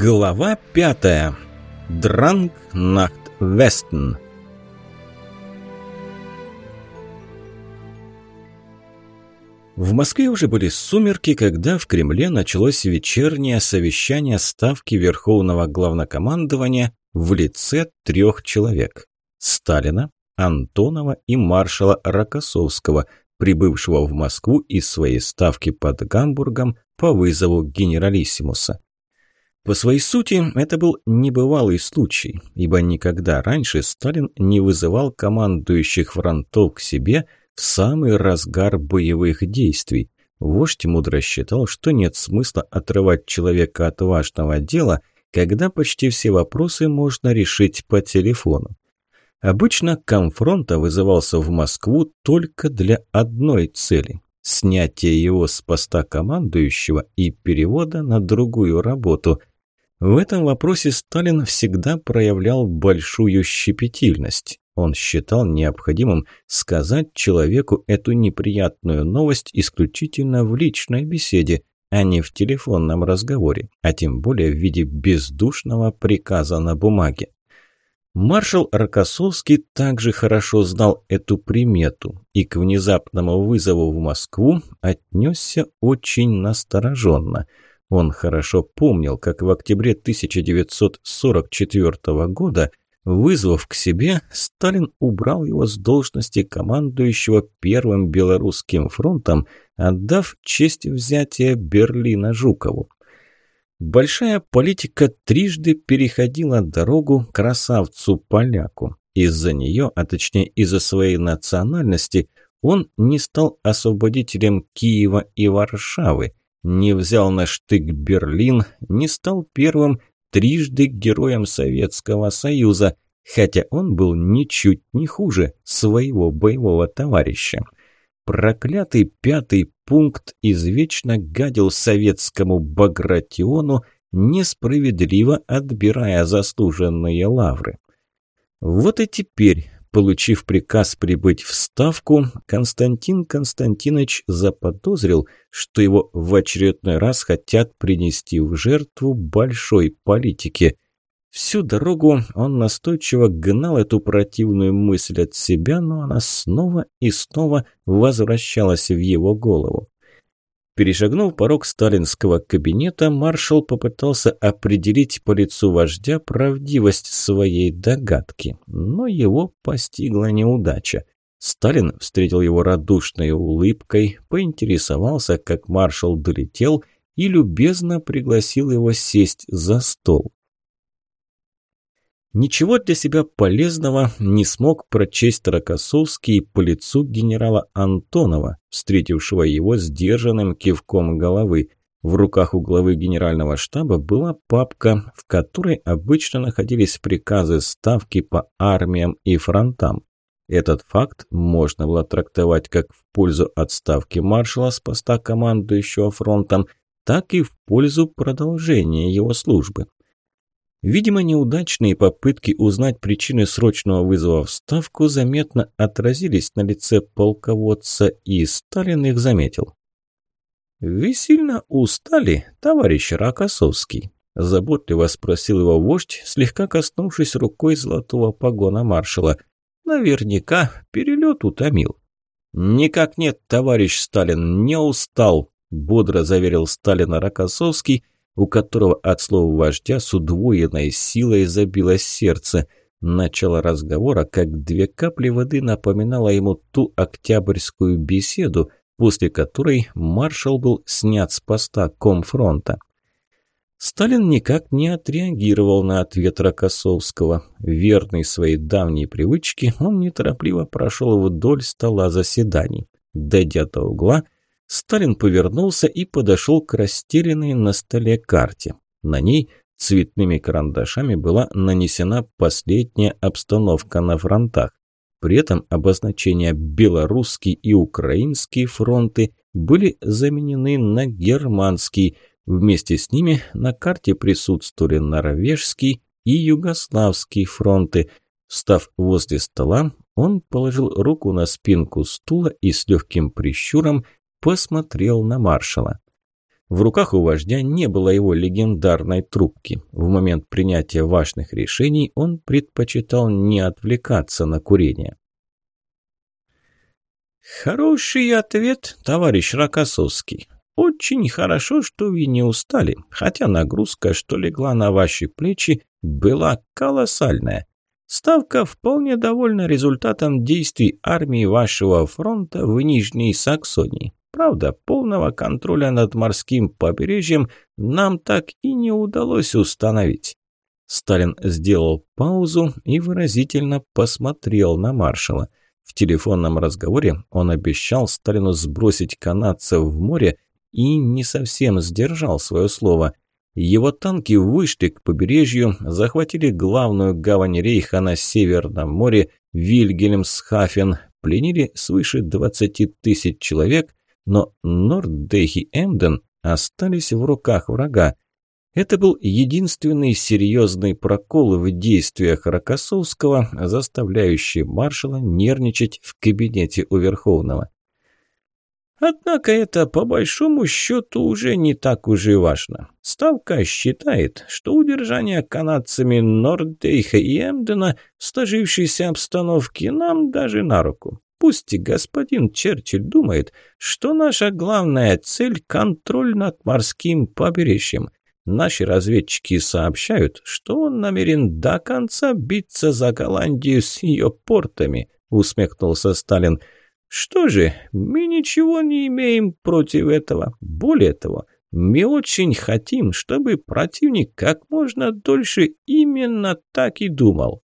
Глава пятая. Дранг Нахт Вестон. В Москве уже были сумерки, когда в Кремле началось вечернее совещание Ставки Верховного Главнокомандования в лице трех человек – Сталина, Антонова и маршала Рокоссовского, прибывшего в Москву из своей Ставки под Гамбургом по вызову генералиссимуса. По своей сути, это был небывалый случай, ибо никогда раньше Сталин не вызывал командующих фронтов к себе в самый разгар боевых действий. Вождь мудро считал, что нет смысла отрывать человека от важного дела, когда почти все вопросы можно решить по телефону. Обычно конфронта вызывался в Москву только для одной цели – снятия его с поста командующего и перевода на другую работу – в этом вопросе Сталин всегда проявлял большую щепетильность. Он считал необходимым сказать человеку эту неприятную новость исключительно в личной беседе, а не в телефонном разговоре, а тем более в виде бездушного приказа на бумаге. Маршал Рокоссовский также хорошо знал эту примету и к внезапному вызову в Москву отнесся очень настороженно – он хорошо помнил, как в октябре 1944 года, вызвав к себе, Сталин убрал его с должности командующего Первым Белорусским фронтом, отдав честь взятия Берлина Жукову. Большая политика трижды переходила дорогу красавцу-поляку. Из-за нее, а точнее из-за своей национальности, он не стал освободителем Киева и Варшавы – не взял на штык Берлин, не стал первым трижды героем Советского Союза, хотя он был ничуть не хуже своего боевого товарища. Проклятый пятый пункт извечно гадил советскому Багратиону, несправедливо отбирая заслуженные лавры. Вот и теперь Получив приказ прибыть в Ставку, Константин Константинович заподозрил, что его в очередной раз хотят принести в жертву большой политике. Всю дорогу он настойчиво гнал эту противную мысль от себя, но она снова и снова возвращалась в его голову. Перешагнув порог сталинского кабинета, маршал попытался определить по лицу вождя правдивость своей догадки, но его постигла неудача. Сталин встретил его радушной улыбкой, поинтересовался, как маршал долетел, и любезно пригласил его сесть за стол. Ничего для себя полезного не смог прочесть Рокоссовский по лицу генерала Антонова, встретившего его сдержанным кивком головы. В руках у главы генерального штаба была папка, в которой обычно находились приказы ставки по армиям и фронтам. Этот факт можно было трактовать как в пользу отставки маршала с поста командующего фронтом, так и в пользу продолжения его службы. Видимо, неудачные попытки узнать причины срочного вызова в Ставку заметно отразились на лице полководца, и Сталин их заметил. «Вы сильно устали, товарищ Ракосовский? – заботливо спросил его вождь, слегка коснувшись рукой золотого погона маршала. «Наверняка перелет утомил». «Никак нет, товарищ Сталин, не устал», – бодро заверил Сталина Ракосовский. – у которого от слова вождя с удвоенной силой забилось сердце. Начало разговора, как две капли воды, напоминало ему ту октябрьскую беседу, после которой маршал был снят с поста комфронта. Сталин никак не отреагировал на ответ Рокоссовского. Верный своей давней привычке, он неторопливо прошел вдоль стола заседаний. Дойдя до угла – Сталин повернулся и подошел к растерянной на столе карте. На ней цветными карандашами была нанесена последняя обстановка на фронтах. При этом обозначения «белорусский» и «украинский» фронты были заменены на «германский». Вместе с ними на карте присутствовали «норвежский» и «югославский» фронты. Встав возле стола, он положил руку на спинку стула и с легким прищуром – посмотрел на маршала. В руках у вождя не было его легендарной трубки. В момент принятия важных решений он предпочитал не отвлекаться на курение. «Хороший ответ, товарищ Рокоссовский. Очень хорошо, что вы не устали, хотя нагрузка, что легла на ваши плечи, была колоссальная. Ставка вполне довольна результатом действий армии вашего фронта в Нижней Саксонии. Правда, полного контроля над морским побережьем нам так и не удалось установить. Сталин сделал паузу и выразительно посмотрел на маршала. В телефонном разговоре он обещал Сталину сбросить канадцев в море и не совсем сдержал свое слово. Его танки вышли к побережью, захватили главную гавань рейха на Северном море Вильгельмсхафен, пленили свыше 20 тысяч человек но Нордехи Эмден остались в руках врага. Это был единственный серьезный прокол в действиях Рокоссовского, заставляющий маршала нервничать в кабинете у Верховного. Однако это, по большому счету, уже не так уж и важно. Ставка считает, что удержание канадцами Нордейха и Эмдена в сложившейся обстановке нам даже на руку. Пусть и господин Черчилль думает, что наша главная цель – контроль над морским побережьем. Наши разведчики сообщают, что он намерен до конца биться за Голландию с ее портами», – усмехнулся Сталин. «Что же, мы ничего не имеем против этого. Более того, мы очень хотим, чтобы противник как можно дольше именно так и думал»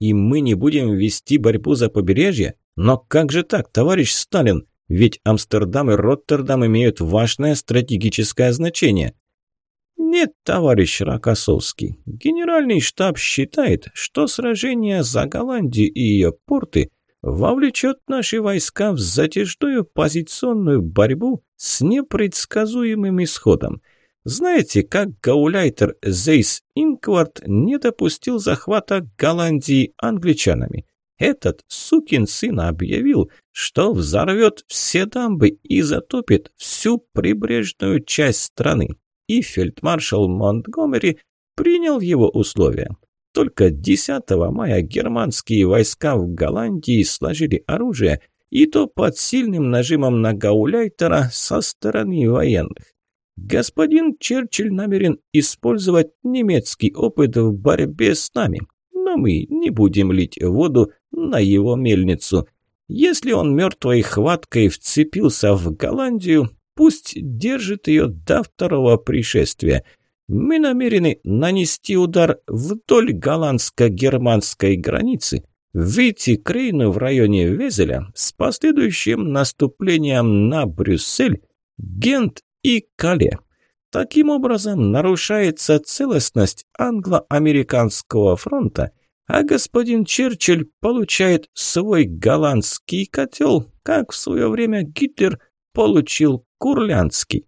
и мы не будем вести борьбу за побережье? Но как же так, товарищ Сталин? Ведь Амстердам и Роттердам имеют важное стратегическое значение. Нет, товарищ Рокоссовский, генеральный штаб считает, что сражение за Голландию и ее порты вовлечет наши войска в затяжную позиционную борьбу с непредсказуемым исходом – знаете, как Гауляйтер Зейс Инквард не допустил захвата Голландии англичанами? Этот сукин сын объявил, что взорвет все дамбы и затопит всю прибрежную часть страны. И фельдмаршал Монтгомери принял его условия. Только 10 мая германские войска в Голландии сложили оружие, и то под сильным нажимом на Гауляйтера со стороны военных. Господин Черчилль намерен использовать немецкий опыт в борьбе с нами, но мы не будем лить воду на его мельницу. Если он мертвой хваткой вцепился в Голландию, пусть держит ее до второго пришествия. Мы намерены нанести удар вдоль голландско-германской границы, выйти к Рейну в районе Везеля с последующим наступлением на Брюссель, Гент и Кале. Таким образом, нарушается целостность англо-американского фронта, а господин Черчилль получает свой голландский котел, как в свое время Гитлер получил курляндский.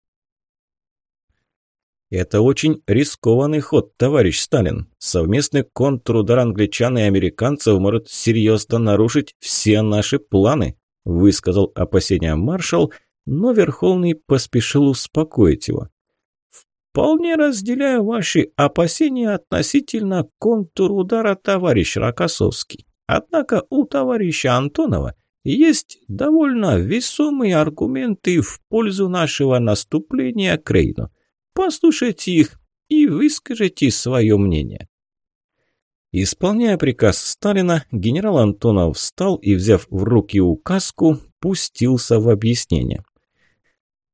Это очень рискованный ход, товарищ Сталин. Совместный контрудар англичан и американцев может серьезно нарушить все наши планы, высказал опасения маршал – но Верховный поспешил успокоить его. «Вполне разделяю ваши опасения относительно контрудара товарищ Рокоссовский. Однако у товарища Антонова есть довольно весомые аргументы в пользу нашего наступления к Рейну. Послушайте их и выскажите свое мнение». Исполняя приказ Сталина, генерал Антонов встал и, взяв в руки указку, пустился в объяснение.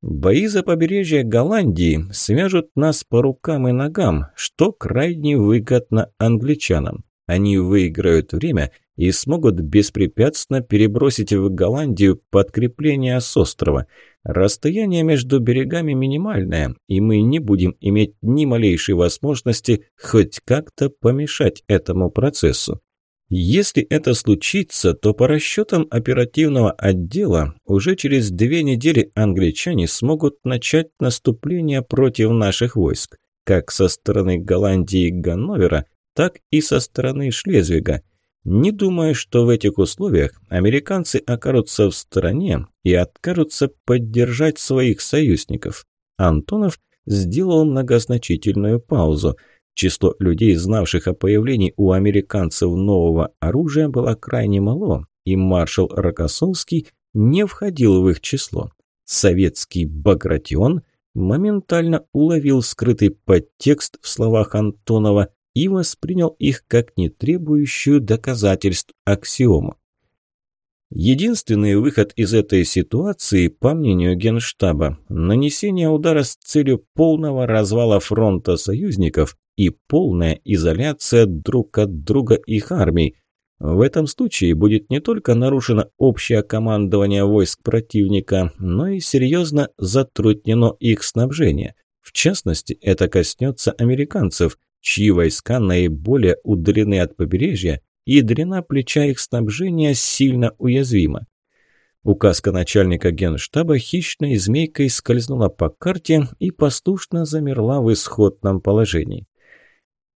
Бои за побережье Голландии свяжут нас по рукам и ногам, что крайне выгодно англичанам. Они выиграют время и смогут беспрепятственно перебросить в Голландию подкрепление с острова. Расстояние между берегами минимальное, и мы не будем иметь ни малейшей возможности хоть как-то помешать этому процессу. Если это случится, то по расчетам оперативного отдела уже через две недели англичане смогут начать наступление против наших войск, как со стороны Голландии и Ганновера, так и со стороны Шлезвига. Не думаю, что в этих условиях американцы окажутся в стороне и откажутся поддержать своих союзников. Антонов сделал многозначительную паузу – Число людей, знавших о появлении у американцев нового оружия, было крайне мало, и маршал Рокоссовский не входил в их число. Советский «Багратион» моментально уловил скрытый подтекст в словах Антонова и воспринял их как не требующую доказательств аксиому. Единственный выход из этой ситуации, по мнению Генштаба, нанесение удара с целью полного развала фронта союзников и полная изоляция друг от друга их армий. В этом случае будет не только нарушено общее командование войск противника, но и серьезно затруднено их снабжение. В частности, это коснется американцев, чьи войска наиболее удалены от побережья и дрена плеча их снабжения сильно уязвима. Указка начальника генштаба хищной змейкой скользнула по карте и послушно замерла в исходном положении.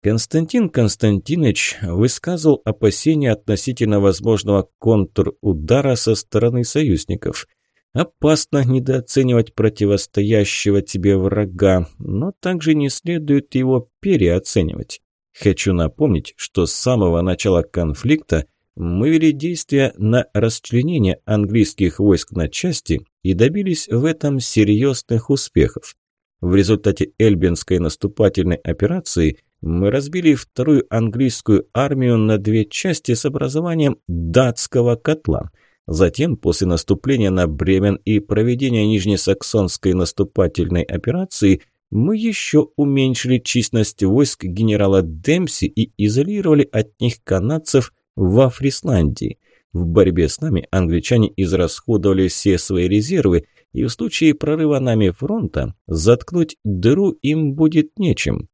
Константин Константинович высказал опасения относительно возможного контрудара со стороны союзников. Опасно недооценивать противостоящего тебе врага, но также не следует его переоценивать. Хочу напомнить, что с самого начала конфликта мы вели действия на расчленение английских войск на части и добились в этом серьезных успехов. В результате Эльбинской наступательной операции – мы разбили вторую английскую армию на две части с образованием датского котла. Затем, после наступления на Бремен и проведения Нижнесаксонской наступательной операции, мы еще уменьшили численность войск генерала Демпси и изолировали от них канадцев во Фрисландии. В борьбе с нами англичане израсходовали все свои резервы, и в случае прорыва нами фронта заткнуть дыру им будет нечем.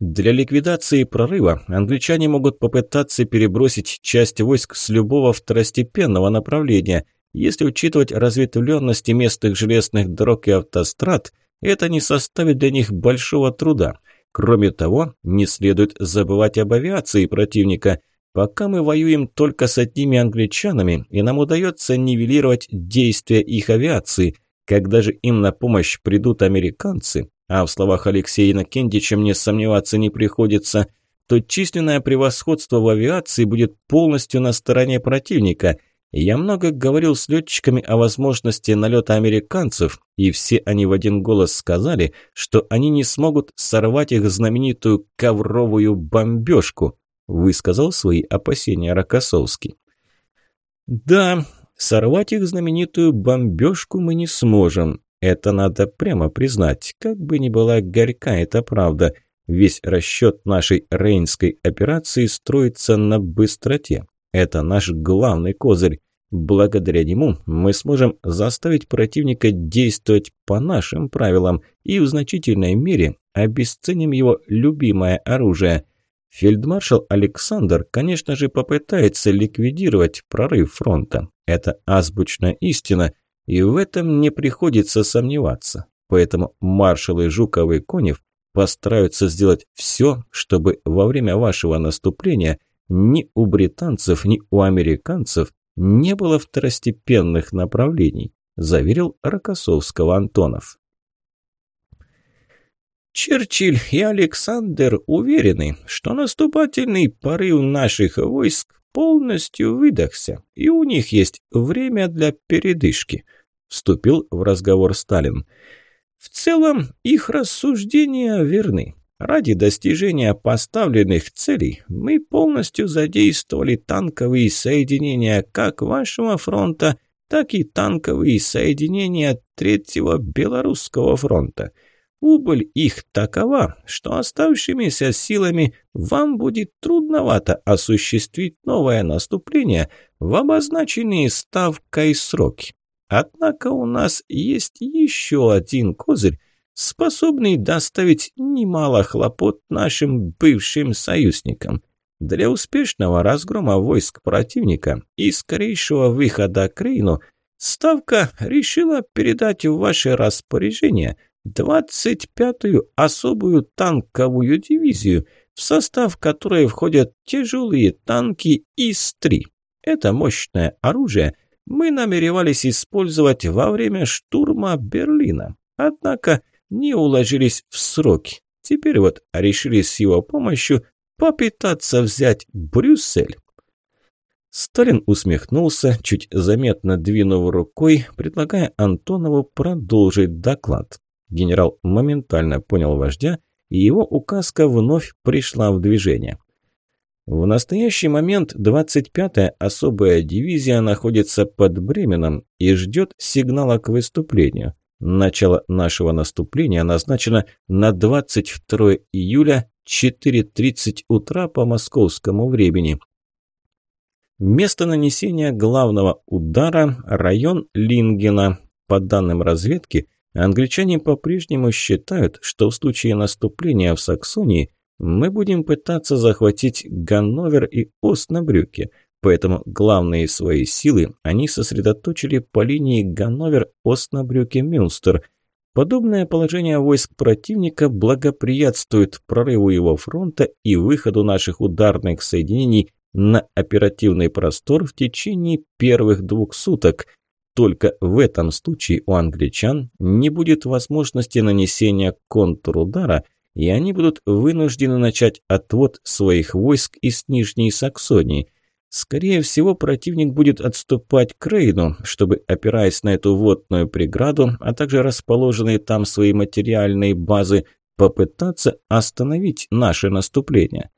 Для ликвидации прорыва англичане могут попытаться перебросить часть войск с любого второстепенного направления. Если учитывать разветвленности местных железных дорог и автострад, это не составит для них большого труда. Кроме того, не следует забывать об авиации противника. Пока мы воюем только с одними англичанами, и нам удается нивелировать действия их авиации. Когда же им на помощь придут американцы, а в словах Алексея Иннокентича мне сомневаться не приходится, то численное превосходство в авиации будет полностью на стороне противника. Я много говорил с летчиками о возможности налета американцев, и все они в один голос сказали, что они не смогут сорвать их знаменитую ковровую бомбежку, высказал свои опасения Рокоссовский. «Да, сорвать их знаменитую бомбежку мы не сможем, это надо прямо признать. Как бы ни была горька эта правда, весь расчет нашей рейнской операции строится на быстроте. Это наш главный козырь. Благодаря нему мы сможем заставить противника действовать по нашим правилам и в значительной мере обесценим его любимое оружие. Фельдмаршал Александр, конечно же, попытается ликвидировать прорыв фронта. Это азбучная истина, и в этом не приходится сомневаться. Поэтому маршалы и Жуков и Конев постараются сделать все, чтобы во время вашего наступления ни у британцев, ни у американцев не было второстепенных направлений, заверил Рокоссовского Антонов. Черчилль и Александр уверены, что наступательный порыв наших войск полностью выдохся, и у них есть время для передышки – вступил в разговор Сталин. В целом их рассуждения верны. Ради достижения поставленных целей мы полностью задействовали танковые соединения как вашего фронта, так и танковые соединения Третьего Белорусского фронта. Убыль их такова, что оставшимися силами вам будет трудновато осуществить новое наступление в обозначенные ставкой сроки. Однако у нас есть еще один козырь, способный доставить немало хлопот нашим бывшим союзникам. Для успешного разгрома войск противника и скорейшего выхода к Рейну Ставка решила передать в ваше распоряжение 25-ю особую танковую дивизию, в состав которой входят тяжелые танки ИС-3. Это мощное оружие – мы намеревались использовать во время штурма Берлина, однако не уложились в сроки. Теперь вот решили с его помощью попытаться взять Брюссель. Сталин усмехнулся, чуть заметно двинув рукой, предлагая Антонову продолжить доклад. Генерал моментально понял вождя, и его указка вновь пришла в движение. В настоящий момент 25-я особая дивизия находится под Бременом и ждет сигнала к выступлению. Начало нашего наступления назначено на 22 июля 4.30 утра по московскому времени. Место нанесения главного удара – район Лингена. По данным разведки, англичане по-прежнему считают, что в случае наступления в Саксонии – мы будем пытаться захватить Ганновер и Ост на брюке, поэтому главные свои силы они сосредоточили по линии Ганновер, Ост на брюке, Мюнстер. Подобное положение войск противника благоприятствует прорыву его фронта и выходу наших ударных соединений на оперативный простор в течение первых двух суток. Только в этом случае у англичан не будет возможности нанесения контрудара – и они будут вынуждены начать отвод своих войск из Нижней Саксонии. Скорее всего, противник будет отступать к Рейну, чтобы, опираясь на эту водную преграду, а также расположенные там свои материальные базы, попытаться остановить наше наступление.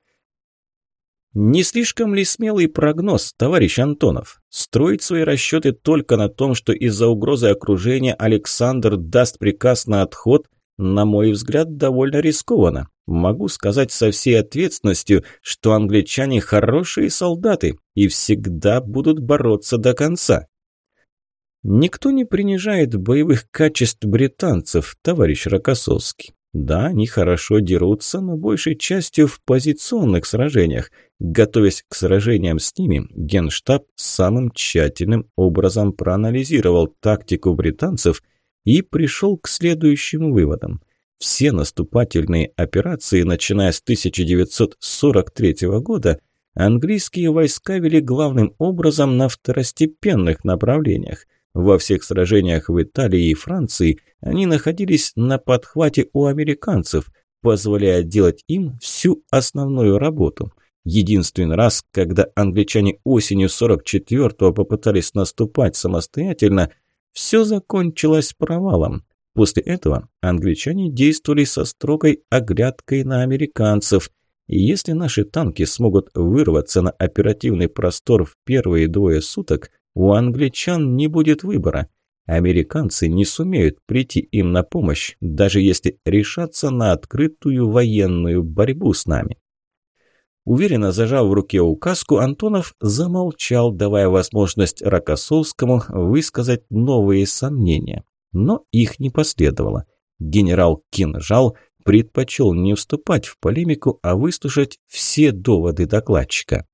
Не слишком ли смелый прогноз, товарищ Антонов? Строить свои расчеты только на том, что из-за угрозы окружения Александр даст приказ на отход – на мой взгляд, довольно рискованно. Могу сказать со всей ответственностью, что англичане хорошие солдаты и всегда будут бороться до конца. Никто не принижает боевых качеств британцев, товарищ Рокоссовский. Да, они хорошо дерутся, но большей частью в позиционных сражениях. Готовясь к сражениям с ними, Генштаб самым тщательным образом проанализировал тактику британцев – и пришел к следующим выводам. Все наступательные операции, начиная с 1943 года, английские войска вели главным образом на второстепенных направлениях. Во всех сражениях в Италии и Франции они находились на подхвате у американцев, позволяя делать им всю основную работу. Единственный раз, когда англичане осенью 44-го попытались наступать самостоятельно, все закончилось провалом. После этого англичане действовали со строгой оглядкой на американцев. И если наши танки смогут вырваться на оперативный простор в первые двое суток, у англичан не будет выбора. Американцы не сумеют прийти им на помощь, даже если решатся на открытую военную борьбу с нами уверенно зажав в руке указку, Антонов замолчал, давая возможность Рокоссовскому высказать новые сомнения. Но их не последовало. Генерал Кинжал предпочел не вступать в полемику, а выслушать все доводы докладчика.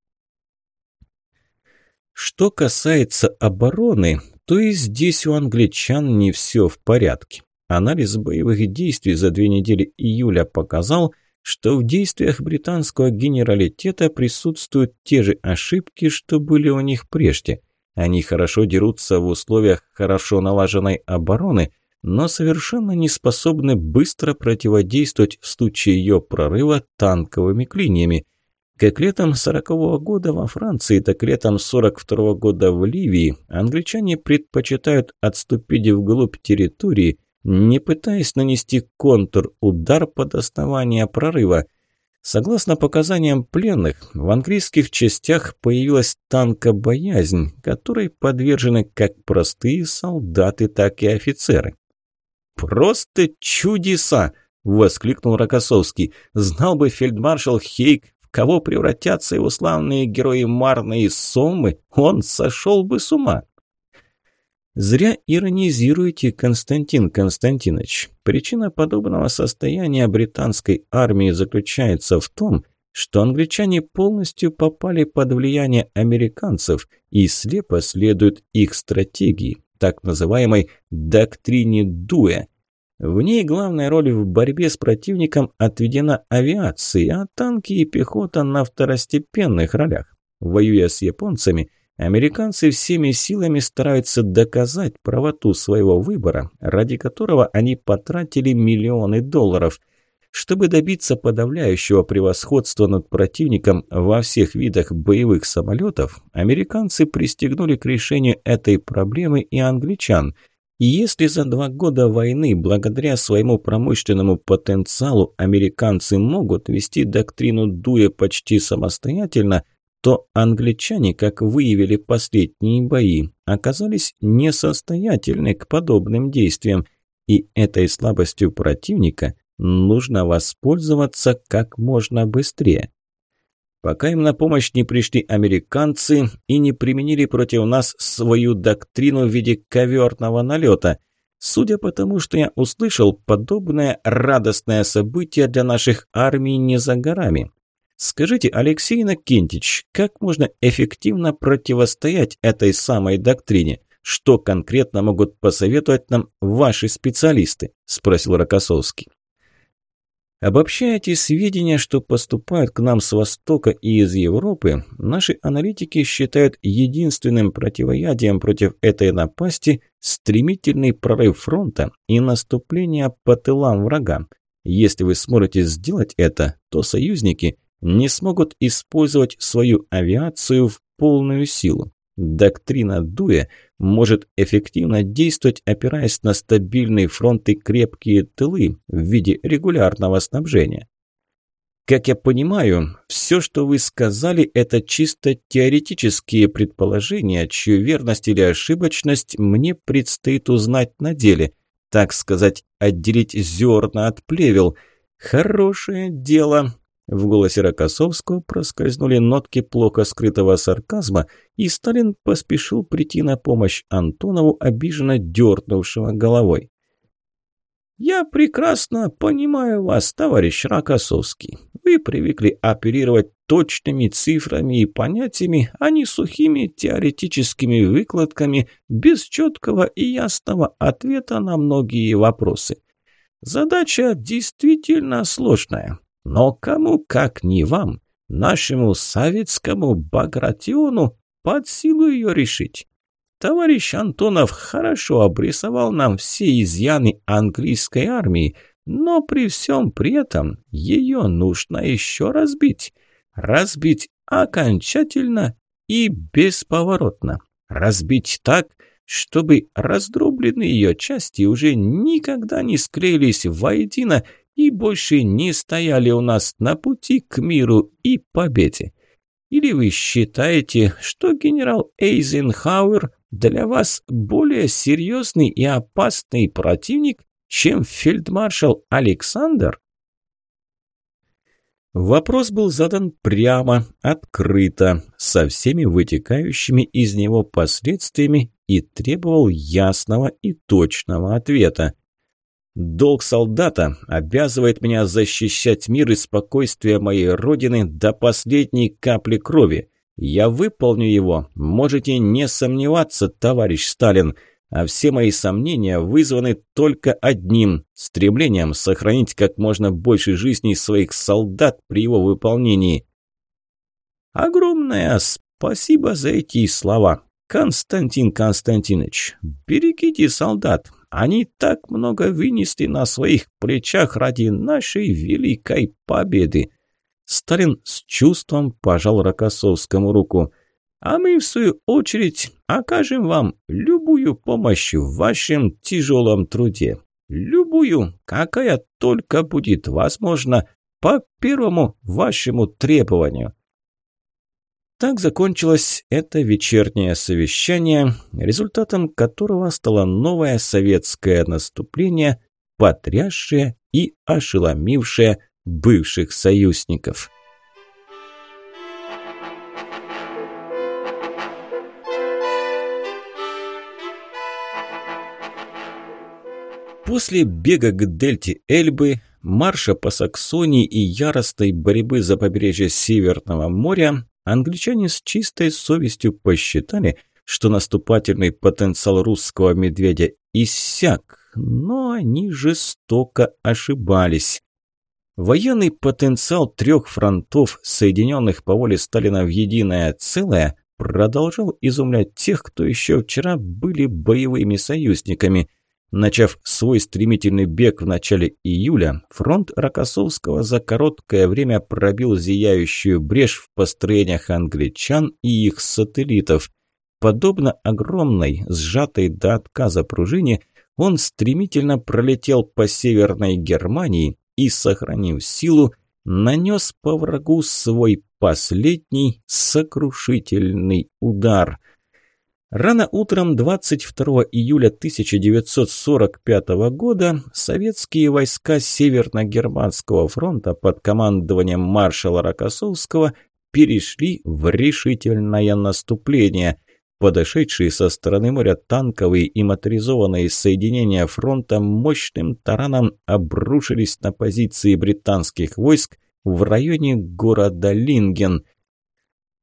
Что касается обороны, то и здесь у англичан не все в порядке. Анализ боевых действий за две недели июля показал – что в действиях британского генералитета присутствуют те же ошибки, что были у них прежде. Они хорошо дерутся в условиях хорошо налаженной обороны, но совершенно не способны быстро противодействовать в случае ее прорыва танковыми клиньями. Как летом 40-го года во Франции, так летом 42-го года в Ливии англичане предпочитают отступить вглубь территории, не пытаясь нанести контр-удар под основание прорыва. Согласно показаниям пленных, в английских частях появилась танкобоязнь, которой подвержены как простые солдаты, так и офицеры. «Просто чудеса!» – воскликнул Рокоссовский. «Знал бы фельдмаршал Хейк, в кого превратятся его славные герои Марны и Сомы, он сошел бы с ума!» Зря иронизируете, Константин Константинович. Причина подобного состояния британской армии заключается в том, что англичане полностью попали под влияние американцев и слепо следуют их стратегии, так называемой «доктрине Дуэ». В ней главная роль в борьбе с противником отведена авиации, а танки и пехота на второстепенных ролях. Воюя с японцами, Американцы всеми силами стараются доказать правоту своего выбора, ради которого они потратили миллионы долларов. Чтобы добиться подавляющего превосходства над противником во всех видах боевых самолетов, американцы пристегнули к решению этой проблемы и англичан. И если за два года войны, благодаря своему промышленному потенциалу, американцы могут вести доктрину Дуя почти самостоятельно – то англичане, как выявили последние бои, оказались несостоятельны к подобным действиям, и этой слабостью противника нужно воспользоваться как можно быстрее. Пока им на помощь не пришли американцы и не применили против нас свою доктрину в виде коверного налета, судя по тому, что я услышал, подобное радостное событие для наших армий не за горами. Скажите, Алексей Накентич, как можно эффективно противостоять этой самой доктрине? Что конкретно могут посоветовать нам ваши специалисты? спросил Рокоссовский. Обобщая те сведения, что поступают к нам с Востока и из Европы, наши аналитики считают единственным противоядием против этой напасти стремительный прорыв фронта и наступление по тылам врага. Если вы сможете сделать это, то союзники – не смогут использовать свою авиацию в полную силу. Доктрина Дуя может эффективно действовать, опираясь на стабильные фронты и крепкие тылы в виде регулярного снабжения. Как я понимаю, все, что вы сказали, это чисто теоретические предположения, чью верность или ошибочность мне предстоит узнать на деле, так сказать, отделить зерна от плевел. Хорошее дело, в голосе Рокоссовского проскользнули нотки плохо скрытого сарказма, и Сталин поспешил прийти на помощь Антонову, обиженно дернувшего головой. «Я прекрасно понимаю вас, товарищ Рокоссовский. Вы привыкли оперировать точными цифрами и понятиями, а не сухими теоретическими выкладками без четкого и ясного ответа на многие вопросы. Задача действительно сложная, но кому как не вам, нашему советскому Багратиону под силу ее решить. Товарищ Антонов хорошо обрисовал нам все изъяны английской армии, но при всем при этом ее нужно еще разбить. Разбить окончательно и бесповоротно. Разбить так, чтобы раздробленные ее части уже никогда не склеились воедино и больше не стояли у нас на пути к миру и победе. Или вы считаете, что генерал Эйзенхауэр для вас более серьезный и опасный противник, чем фельдмаршал Александр? Вопрос был задан прямо, открыто, со всеми вытекающими из него последствиями и требовал ясного и точного ответа. Долг солдата обязывает меня защищать мир и спокойствие моей родины до последней капли крови. Я выполню его, можете не сомневаться, товарищ Сталин. А все мои сомнения вызваны только одним – стремлением сохранить как можно больше жизней своих солдат при его выполнении. Огромное спасибо за эти слова, Константин Константинович. Берегите солдат, они так много вынесли на своих плечах ради нашей великой победы. Сталин с чувством пожал Рокоссовскому руку. А мы, в свою очередь, окажем вам любую помощь в вашем тяжелом труде. Любую, какая только будет возможна по первому вашему требованию. Так закончилось это вечернее совещание, результатом которого стало новое советское наступление, потрясшее и ошеломившее бывших союзников. После бега к дельте Эльбы, марша по Саксонии и яростной борьбы за побережье Северного моря Англичане с чистой совестью посчитали, что наступательный потенциал русского медведя иссяк, но они жестоко ошибались. Военный потенциал трех фронтов, соединенных по воле Сталина в единое целое, продолжал изумлять тех, кто еще вчера были боевыми союзниками. Начав свой стремительный бег в начале июля, фронт Рокоссовского за короткое время пробил зияющую брешь в построениях англичан и их сателлитов. Подобно огромной, сжатой до отказа пружине, он стремительно пролетел по Северной Германии и, сохранив силу, нанес по врагу свой последний сокрушительный удар – Рано утром 22 июля 1945 года советские войска Северно-Германского фронта под командованием маршала Рокоссовского перешли в решительное наступление. Подошедшие со стороны моря танковые и моторизованные соединения фронта мощным тараном обрушились на позиции британских войск в районе города Линген –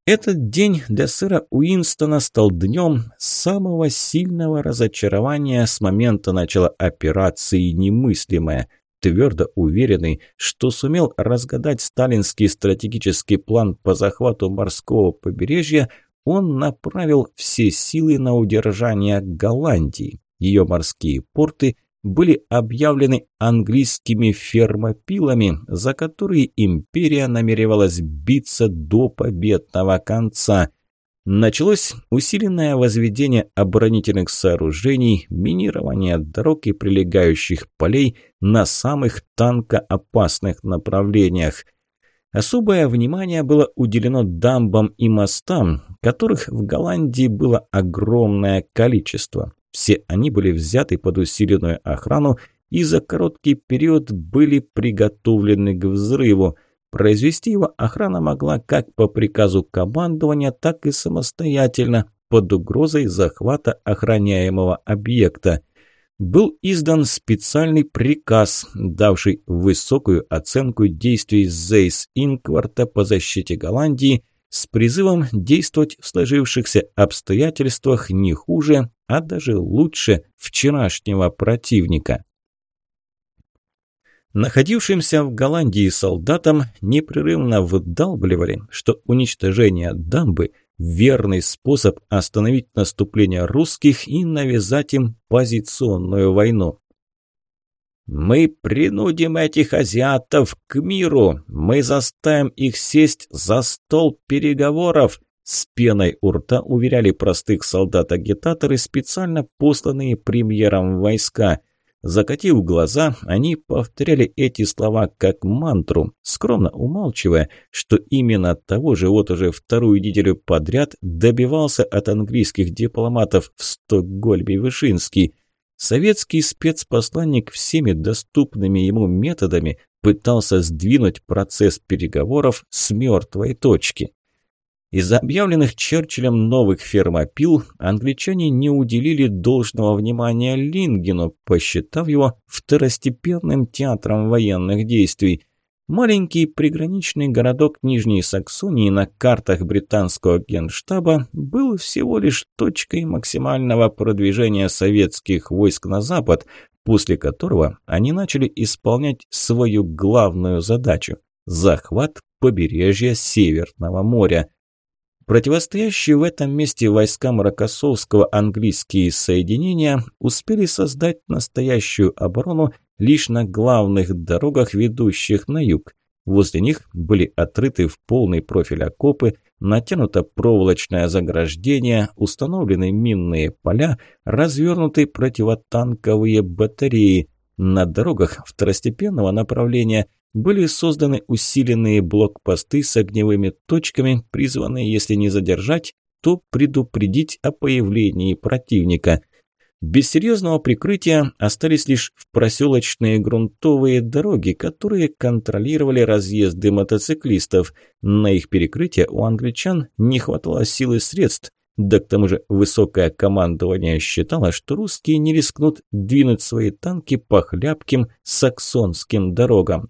этот день для сыра Уинстона стал днем самого сильного разочарования с момента начала операции «Немыслимое», твердо уверенный, что сумел разгадать сталинский стратегический план по захвату морского побережья, он направил все силы на удержание Голландии, ее морские порты были объявлены английскими фермопилами, за которые империя намеревалась биться до победного конца. Началось усиленное возведение оборонительных сооружений, минирование дорог и прилегающих полей на самых танкоопасных направлениях. Особое внимание было уделено дамбам и мостам, которых в Голландии было огромное количество. Все они были взяты под усиленную охрану и за короткий период были приготовлены к взрыву. Произвести его охрана могла как по приказу командования, так и самостоятельно, под угрозой захвата охраняемого объекта. Был издан специальный приказ, давший высокую оценку действий Зейс Инкварта по защите Голландии – с призывом действовать в сложившихся обстоятельствах не хуже, а даже лучше вчерашнего противника. Находившимся в Голландии солдатам непрерывно выдалбливали, что уничтожение дамбы – верный способ остановить наступление русских и навязать им позиционную войну. «Мы принудим этих азиатов к миру! Мы заставим их сесть за стол переговоров!» С пеной у рта уверяли простых солдат-агитаторы, специально посланные премьером войска. Закатив глаза, они повторяли эти слова как мантру, скромно умалчивая, что именно того же вот уже вторую неделю подряд добивался от английских дипломатов в Стокгольме Вышинский. Советский спецпосланник всеми доступными ему методами пытался сдвинуть процесс переговоров с мертвой точки. Из объявленных Черчиллем новых фермопил англичане не уделили должного внимания Лингену, посчитав его второстепенным театром военных действий. Маленький приграничный городок Нижней Саксонии на картах британского генштаба был всего лишь точкой максимального продвижения советских войск на запад, после которого они начали исполнять свою главную задачу – захват побережья Северного моря – Противостоящие в этом месте войскам Рокоссовского английские соединения успели создать настоящую оборону лишь на главных дорогах, ведущих на юг. Возле них были отрыты в полный профиль окопы, натянуто проволочное заграждение, установлены минные поля, развернуты противотанковые батареи. На дорогах второстепенного направления были созданы усиленные блокпосты с огневыми точками, призванные, если не задержать, то предупредить о появлении противника. Без серьезного прикрытия остались лишь в проселочные грунтовые дороги, которые контролировали разъезды мотоциклистов. На их перекрытие у англичан не хватало сил и средств, да к тому же высокое командование считало, что русские не рискнут двинуть свои танки по хляпким саксонским дорогам.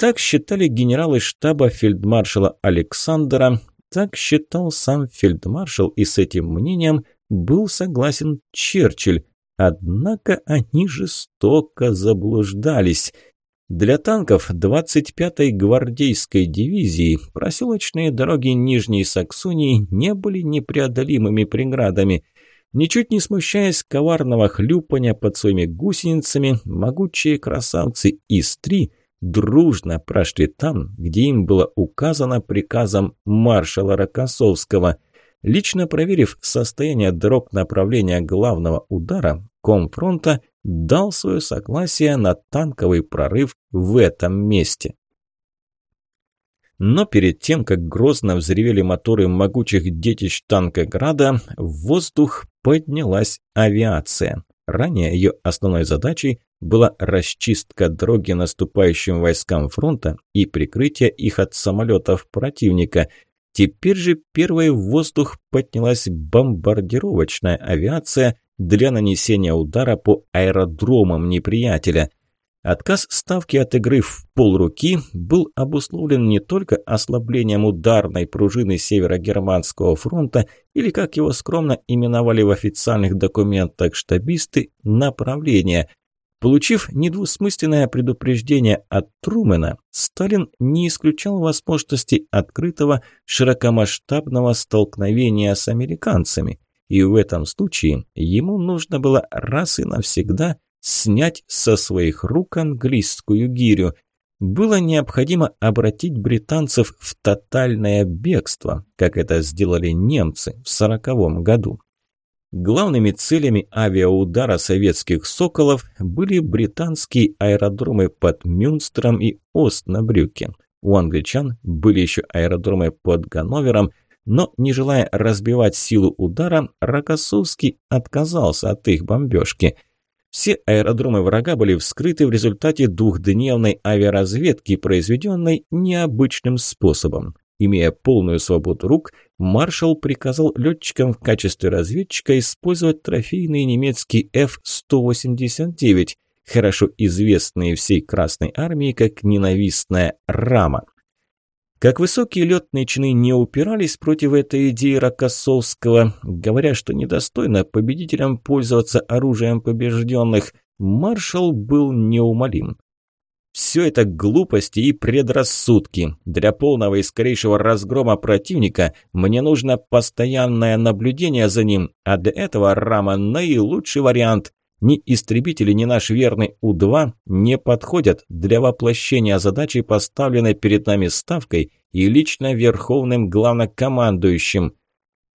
Так считали генералы штаба фельдмаршала Александра, так считал сам фельдмаршал, и с этим мнением был согласен Черчилль. Однако они жестоко заблуждались. Для танков 25-й гвардейской дивизии проселочные дороги Нижней Саксонии не были непреодолимыми преградами – Ничуть не смущаясь коварного хлюпания под своими гусеницами, могучие красавцы ИС-3 дружно прошли там, где им было указано приказом маршала Рокоссовского. Лично проверив состояние дорог направления главного удара, комфронта дал свое согласие на танковый прорыв в этом месте. Но перед тем, как грозно взревели моторы могучих детищ танка Града, в воздух поднялась авиация. Ранее ее основной задачей была расчистка дороги наступающим войскам фронта и прикрытие их от самолетов противника. Теперь же первой в воздух поднялась бомбардировочная авиация для нанесения удара по аэродромам неприятеля. Отказ ставки от игры в полруки был обусловлен не только ослаблением ударной пружины северо-германского фронта или, как его скромно именовали в официальных документах штабисты, направления. Получив недвусмысленное предупреждение от Трумэна, Сталин не исключал возможности открытого широкомасштабного столкновения с американцами, и в этом случае ему нужно было раз и навсегда – снять со своих рук английскую гирю. Было необходимо обратить британцев в тотальное бегство, как это сделали немцы в 1940 году. Главными целями авиаудара советских «Соколов» были британские аэродромы под Мюнстером и Остнабрюке. У англичан были еще аэродромы под Ганновером, но, не желая разбивать силу удара, Рокоссовский отказался от их бомбежки – все аэродромы врага были вскрыты в результате двухдневной авиаразведки, произведенной необычным способом. Имея полную свободу рук, маршал приказал летчикам в качестве разведчика использовать трофейный немецкий F-189, хорошо известные всей Красной Армии как ненавистная «Рама». Как высокие летные не упирались против этой идеи Рокоссовского, говоря, что недостойно победителям пользоваться оружием побежденных, маршал был неумолим. Все это глупости и предрассудки. Для полного и скорейшего разгрома противника мне нужно постоянное наблюдение за ним, а для этого рама наилучший вариант ни истребители, ни наш верный У-2 не подходят для воплощения задачи, поставленной перед нами Ставкой и лично Верховным Главнокомандующим.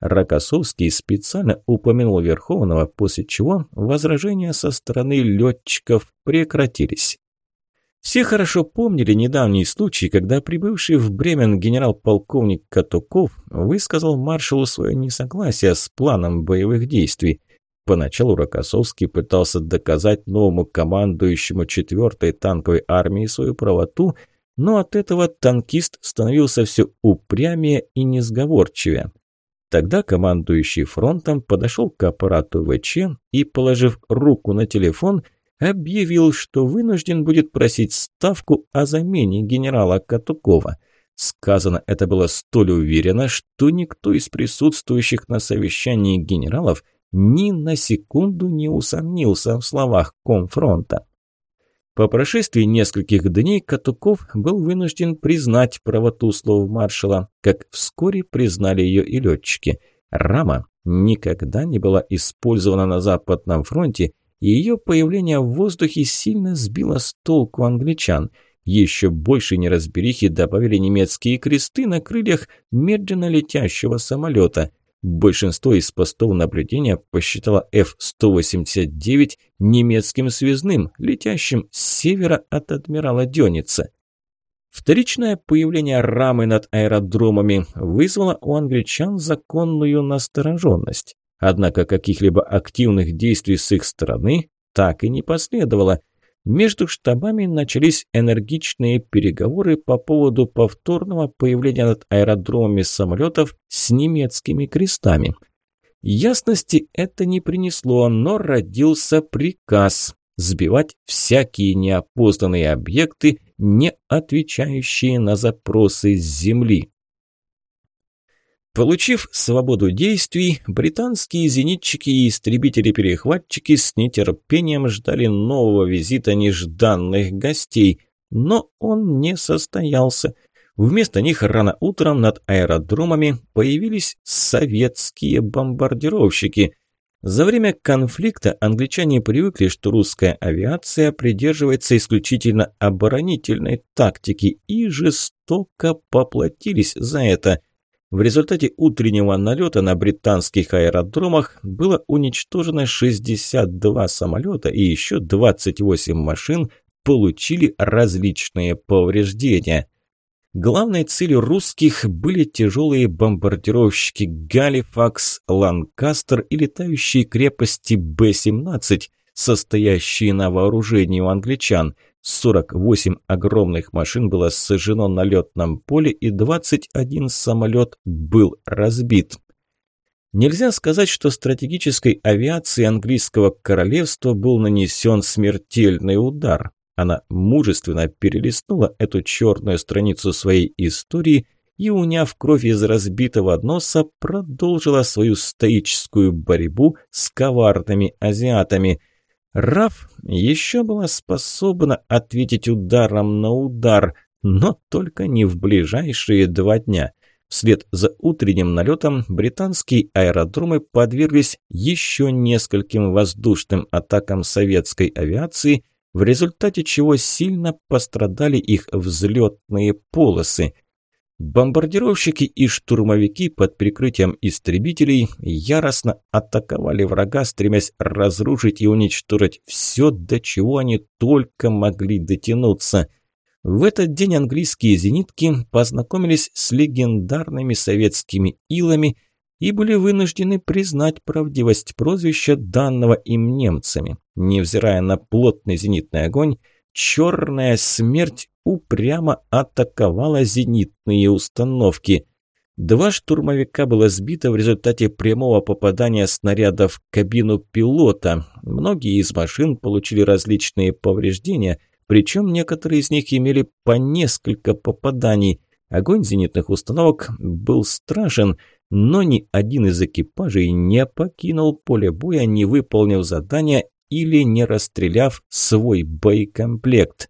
Рокоссовский специально упомянул Верховного, после чего возражения со стороны летчиков прекратились. Все хорошо помнили недавний случай, когда прибывший в Бремен генерал-полковник Катуков высказал маршалу свое несогласие с планом боевых действий – Поначалу Рокоссовский пытался доказать новому командующему 4-й танковой армии свою правоту, но от этого танкист становился все упрямее и несговорчивее. Тогда командующий фронтом подошел к аппарату ВЧ и, положив руку на телефон, объявил, что вынужден будет просить ставку о замене генерала Катукова. Сказано это было столь уверенно, что никто из присутствующих на совещании генералов – ни на секунду не усомнился в словах конфронта. По прошествии нескольких дней Катуков был вынужден признать правоту слов маршала, как вскоре признали ее и летчики. Рама никогда не была использована на Западном фронте, и ее появление в воздухе сильно сбило с толку англичан. Еще больше неразберихи добавили немецкие кресты на крыльях медленно летящего самолета – Большинство из постов наблюдения посчитало F-189 немецким связным, летящим с севера от адмирала Дёница. Вторичное появление рамы над аэродромами вызвало у англичан законную настороженность. Однако каких-либо активных действий с их стороны так и не последовало – между штабами начались энергичные переговоры по поводу повторного появления над аэродромами самолетов с немецкими крестами. Ясности это не принесло, но родился приказ сбивать всякие неопознанные объекты, не отвечающие на запросы с Земли. Получив свободу действий, британские зенитчики и истребители-перехватчики с нетерпением ждали нового визита нежданных гостей, но он не состоялся. Вместо них рано утром над аэродромами появились советские бомбардировщики. За время конфликта англичане привыкли, что русская авиация придерживается исключительно оборонительной тактики и жестоко поплатились за это – в результате утреннего налета на британских аэродромах было уничтожено 62 самолета и еще 28 машин получили различные повреждения. Главной целью русских были тяжелые бомбардировщики «Галифакс», «Ланкастер» и летающие крепости Б-17, состоящие на вооружении у англичан – 48 огромных машин было сожжено на летном поле и 21 самолет был разбит. Нельзя сказать, что стратегической авиации английского королевства был нанесен смертельный удар. Она мужественно перелистнула эту черную страницу своей истории и, уняв кровь из разбитого носа, продолжила свою стоическую борьбу с коварными азиатами – Раф еще была способна ответить ударом на удар, но только не в ближайшие два дня. Вслед за утренним налетом британские аэродромы подверглись еще нескольким воздушным атакам советской авиации, в результате чего сильно пострадали их взлетные полосы. Бомбардировщики и штурмовики под прикрытием истребителей яростно атаковали врага, стремясь разрушить и уничтожить все, до чего они только могли дотянуться. В этот день английские зенитки познакомились с легендарными советскими илами и были вынуждены признать правдивость прозвища, данного им немцами. Невзирая на плотный зенитный огонь, «Черная смерть» упрямо атаковала зенитные установки. Два штурмовика было сбито в результате прямого попадания снаряда в кабину пилота. Многие из машин получили различные повреждения, причем некоторые из них имели по несколько попаданий. Огонь зенитных установок был страшен, но ни один из экипажей не покинул поле боя, не выполнив задания или не расстреляв свой боекомплект.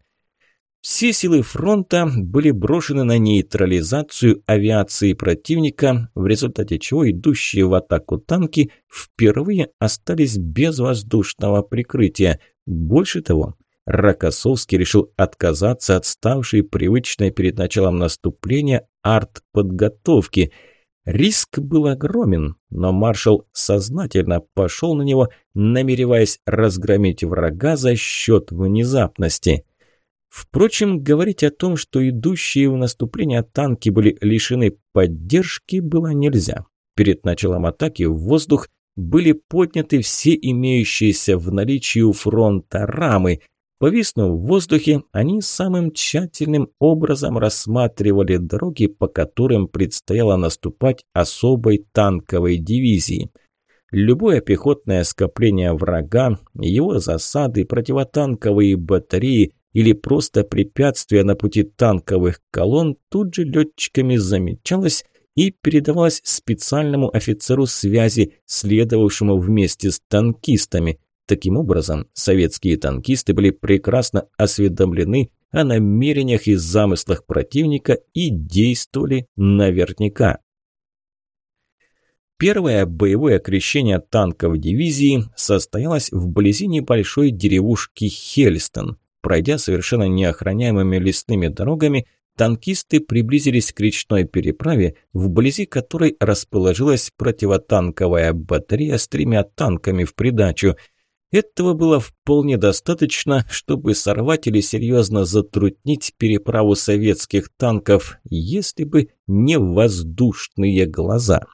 Все силы фронта были брошены на нейтрализацию авиации противника, в результате чего идущие в атаку танки впервые остались без воздушного прикрытия. Больше того, Рокоссовский решил отказаться от ставшей привычной перед началом наступления артподготовки. Риск был огромен, но маршал сознательно пошел на него, намереваясь разгромить врага за счет внезапности. Впрочем, говорить о том, что идущие в наступление танки были лишены поддержки, было нельзя. Перед началом атаки в воздух были подняты все имеющиеся в наличии у фронта рамы. Повиснув в воздухе, они самым тщательным образом рассматривали дороги, по которым предстояло наступать особой танковой дивизии – Любое пехотное скопление врага, его засады, противотанковые батареи или просто препятствие на пути танковых колонн тут же летчиками замечалось и передавалось специальному офицеру связи, следовавшему вместе с танкистами. Таким образом, советские танкисты были прекрасно осведомлены о намерениях и замыслах противника и действовали наверняка. Первое боевое крещение танков дивизии состоялось вблизи небольшой деревушки Хельстон. Пройдя совершенно неохраняемыми лесными дорогами, танкисты приблизились к речной переправе, вблизи которой расположилась противотанковая батарея с тремя танками в придачу. Этого было вполне достаточно, чтобы сорвать или серьезно затруднить переправу советских танков, если бы не воздушные глаза.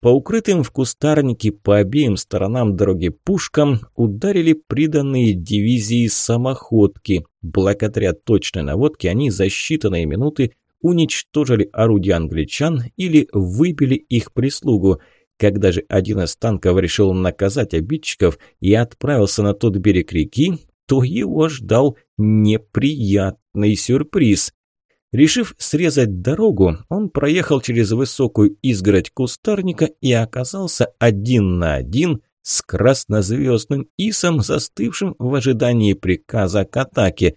По укрытым в кустарнике по обеим сторонам дороги пушкам ударили приданные дивизии самоходки. Благодаря точной наводке они за считанные минуты уничтожили орудия англичан или выбили их прислугу. Когда же один из танков решил наказать обидчиков и отправился на тот берег реки, то его ждал неприятный сюрприз. Решив срезать дорогу, он проехал через высокую изгородь кустарника и оказался один на один с краснозвездным исом, застывшим в ожидании приказа к атаке.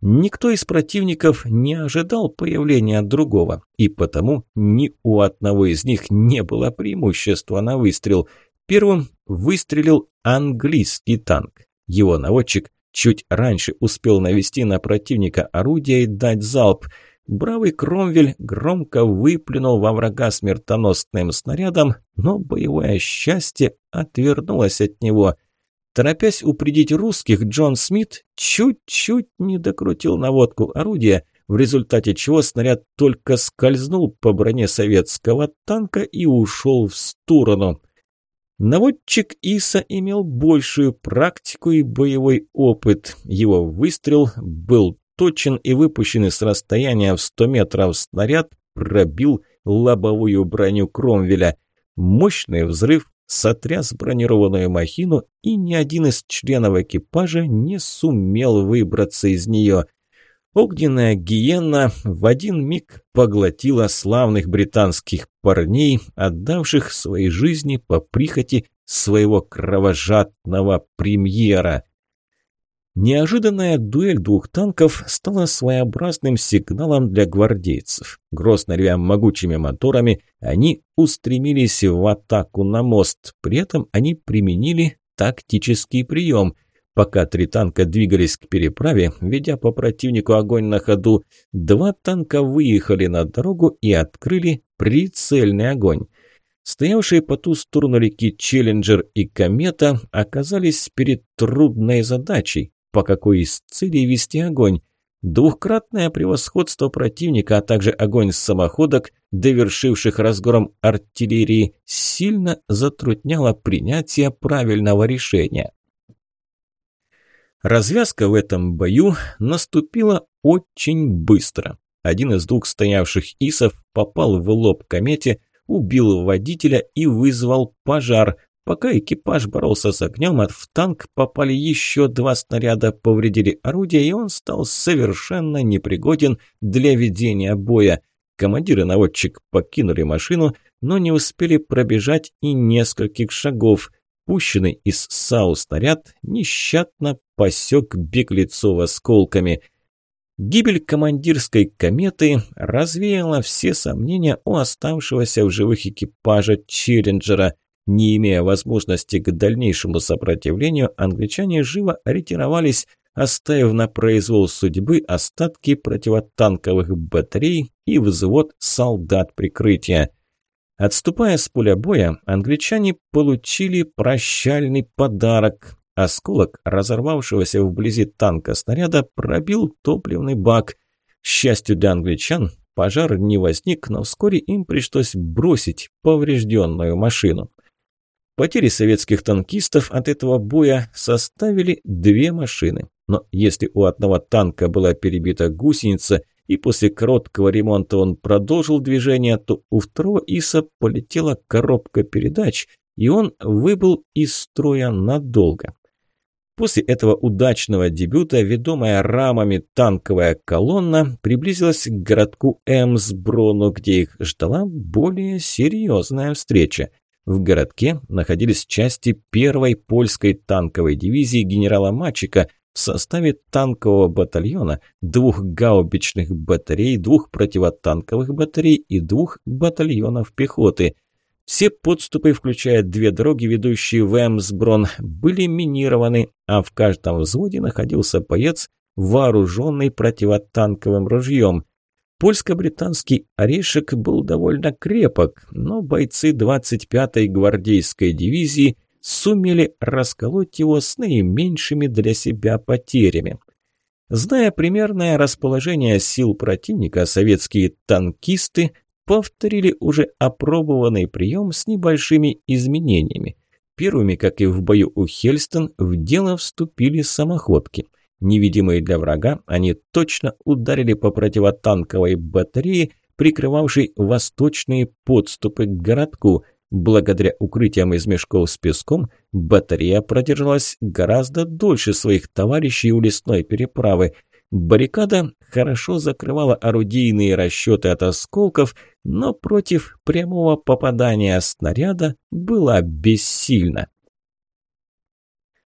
Никто из противников не ожидал появления другого, и потому ни у одного из них не было преимущества на выстрел. Первым выстрелил английский танк. Его наводчик чуть раньше успел навести на противника орудие и дать залп – Бравый Кромвель громко выплюнул во врага смертоносным снарядом, но боевое счастье отвернулось от него. Торопясь упредить русских, Джон Смит чуть-чуть не докрутил наводку орудия, в результате чего снаряд только скользнул по броне советского танка и ушел в сторону. Наводчик Иса имел большую практику и боевой опыт. Его выстрел был точен и выпущенный с расстояния в 100 метров снаряд пробил лобовую броню Кромвеля. Мощный взрыв сотряс бронированную махину, и ни один из членов экипажа не сумел выбраться из нее. Огненная гиена в один миг поглотила славных британских парней, отдавших свои жизни по прихоти своего кровожадного премьера. Неожиданная дуэль двух танков стала своеобразным сигналом для гвардейцев. Грозно ревя могучими моторами, они устремились в атаку на мост. При этом они применили тактический прием. Пока три танка двигались к переправе, ведя по противнику огонь на ходу, два танка выехали на дорогу и открыли прицельный огонь. Стоявшие по ту сторону реки Челленджер и Комета оказались перед трудной задачей по какой из целей вести огонь. Двухкратное превосходство противника, а также огонь с самоходок, довершивших разгром артиллерии, сильно затрудняло принятие правильного решения. Развязка в этом бою наступила очень быстро. Один из двух стоявших исов попал в лоб комете, убил водителя и вызвал пожар, Пока экипаж боролся с огнем, в танк попали еще два снаряда, повредили орудие, и он стал совершенно непригоден для ведения боя. Командир и наводчик покинули машину, но не успели пробежать и нескольких шагов. Пущенный из САУ снаряд нещадно посек Беглецова осколками – Гибель командирской кометы развеяла все сомнения у оставшегося в живых экипажа Челленджера. Не имея возможности к дальнейшему сопротивлению, англичане живо ретировались, оставив на произвол судьбы остатки противотанковых батарей и взвод солдат прикрытия. Отступая с поля боя, англичане получили прощальный подарок. Осколок разорвавшегося вблизи танка снаряда пробил топливный бак. К счастью для англичан, пожар не возник, но вскоре им пришлось бросить поврежденную машину. Потери советских танкистов от этого боя составили две машины. Но если у одного танка была перебита гусеница, и после короткого ремонта он продолжил движение, то у второго ИСа полетела коробка передач, и он выбыл из строя надолго. После этого удачного дебюта, ведомая рамами танковая колонна, приблизилась к городку Эмсброну, где их ждала более серьезная встреча – в городке находились части первой польской танковой дивизии генерала Мачика в составе танкового батальона, двух гаубичных батарей, двух противотанковых батарей и двух батальонов пехоты. Все подступы, включая две дороги, ведущие в Эмсброн, были минированы, а в каждом взводе находился боец, вооруженный противотанковым ружьем – Польско-британский орешек был довольно крепок, но бойцы 25-й гвардейской дивизии сумели расколоть его с наименьшими для себя потерями. Зная примерное расположение сил противника, советские танкисты повторили уже опробованный прием с небольшими изменениями. Первыми, как и в бою у Хельстон, в дело вступили самоходки – Невидимые для врага, они точно ударили по противотанковой батарее, прикрывавшей восточные подступы к городку. Благодаря укрытиям из мешков с песком, батарея продержалась гораздо дольше своих товарищей у лесной переправы – Баррикада хорошо закрывала орудийные расчеты от осколков, но против прямого попадания снаряда была бессильна.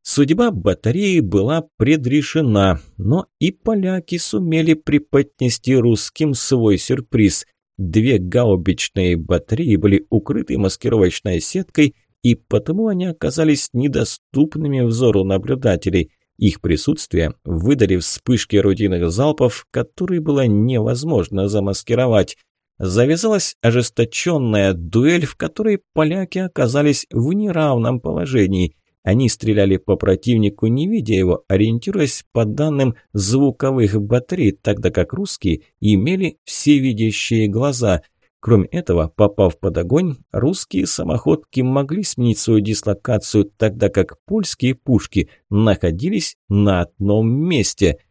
Судьба батареи была предрешена, но и поляки сумели преподнести русским свой сюрприз. Две гаубичные батареи были укрыты маскировочной сеткой, и потому они оказались недоступными взору наблюдателей. Их присутствие выдали вспышки орудийных залпов, которые было невозможно замаскировать. Завязалась ожесточенная дуэль, в которой поляки оказались в неравном положении – они стреляли по противнику, не видя его, ориентируясь по данным звуковых батарей, тогда как русские имели всевидящие глаза. Кроме этого, попав под огонь, русские самоходки могли сменить свою дислокацию, тогда как польские пушки находились на одном месте –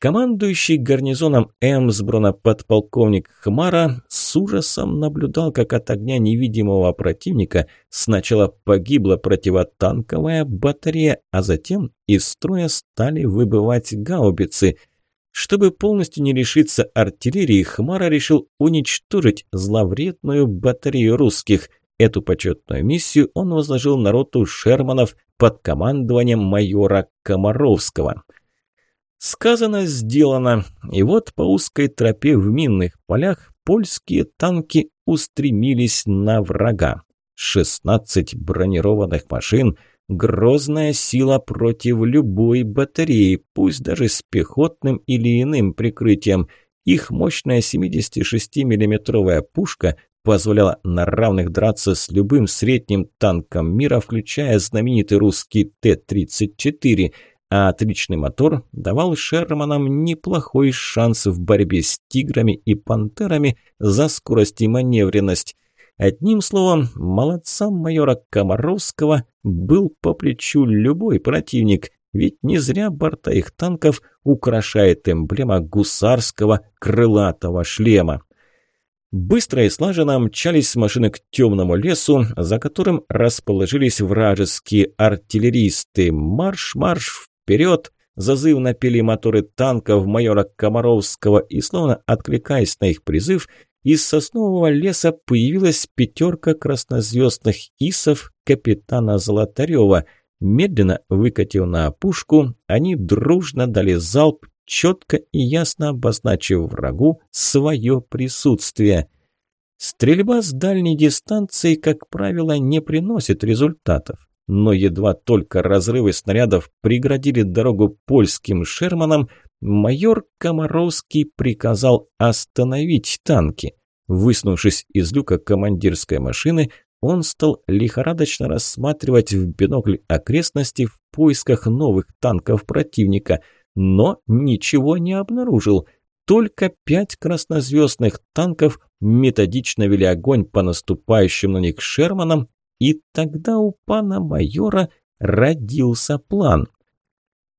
Командующий гарнизоном Эмсбруна подполковник Хмара с ужасом наблюдал, как от огня невидимого противника сначала погибла противотанковая батарея, а затем из строя стали выбывать гаубицы. Чтобы полностью не лишиться артиллерии, Хмара решил уничтожить зловредную батарею русских. Эту почетную миссию он возложил народу шерманов под командованием майора Комаровского – Сказано, сделано, и вот по узкой тропе в минных полях польские танки устремились на врага. 16 бронированных машин – грозная сила против любой батареи, пусть даже с пехотным или иным прикрытием. Их мощная 76 миллиметровая пушка позволяла на равных драться с любым средним танком мира, включая знаменитый русский Т-34 – а отличный мотор давал Шерманам неплохой шанс в борьбе с тиграми и пантерами за скорость и маневренность. Одним словом, молодцам майора Комаровского был по плечу любой противник, ведь не зря борта их танков украшает эмблема гусарского крылатого шлема. Быстро и слаженно мчались машины к темному лесу, за которым расположились вражеские артиллеристы. Марш-марш вперед!» Зазывно напели моторы танков майора Комаровского, и словно откликаясь на их призыв, из соснового леса появилась пятерка краснозвездных исов капитана Золотарева. Медленно выкатив на опушку, они дружно дали залп, четко и ясно обозначив врагу свое присутствие. Стрельба с дальней дистанции, как правило, не приносит результатов но едва только разрывы снарядов преградили дорогу польским шерманам, майор Комаровский приказал остановить танки. Выснувшись из люка командирской машины, он стал лихорадочно рассматривать в бинокль окрестности в поисках новых танков противника, но ничего не обнаружил. Только пять краснозвездных танков методично вели огонь по наступающим на них Шерманам, и тогда у пана майора родился план.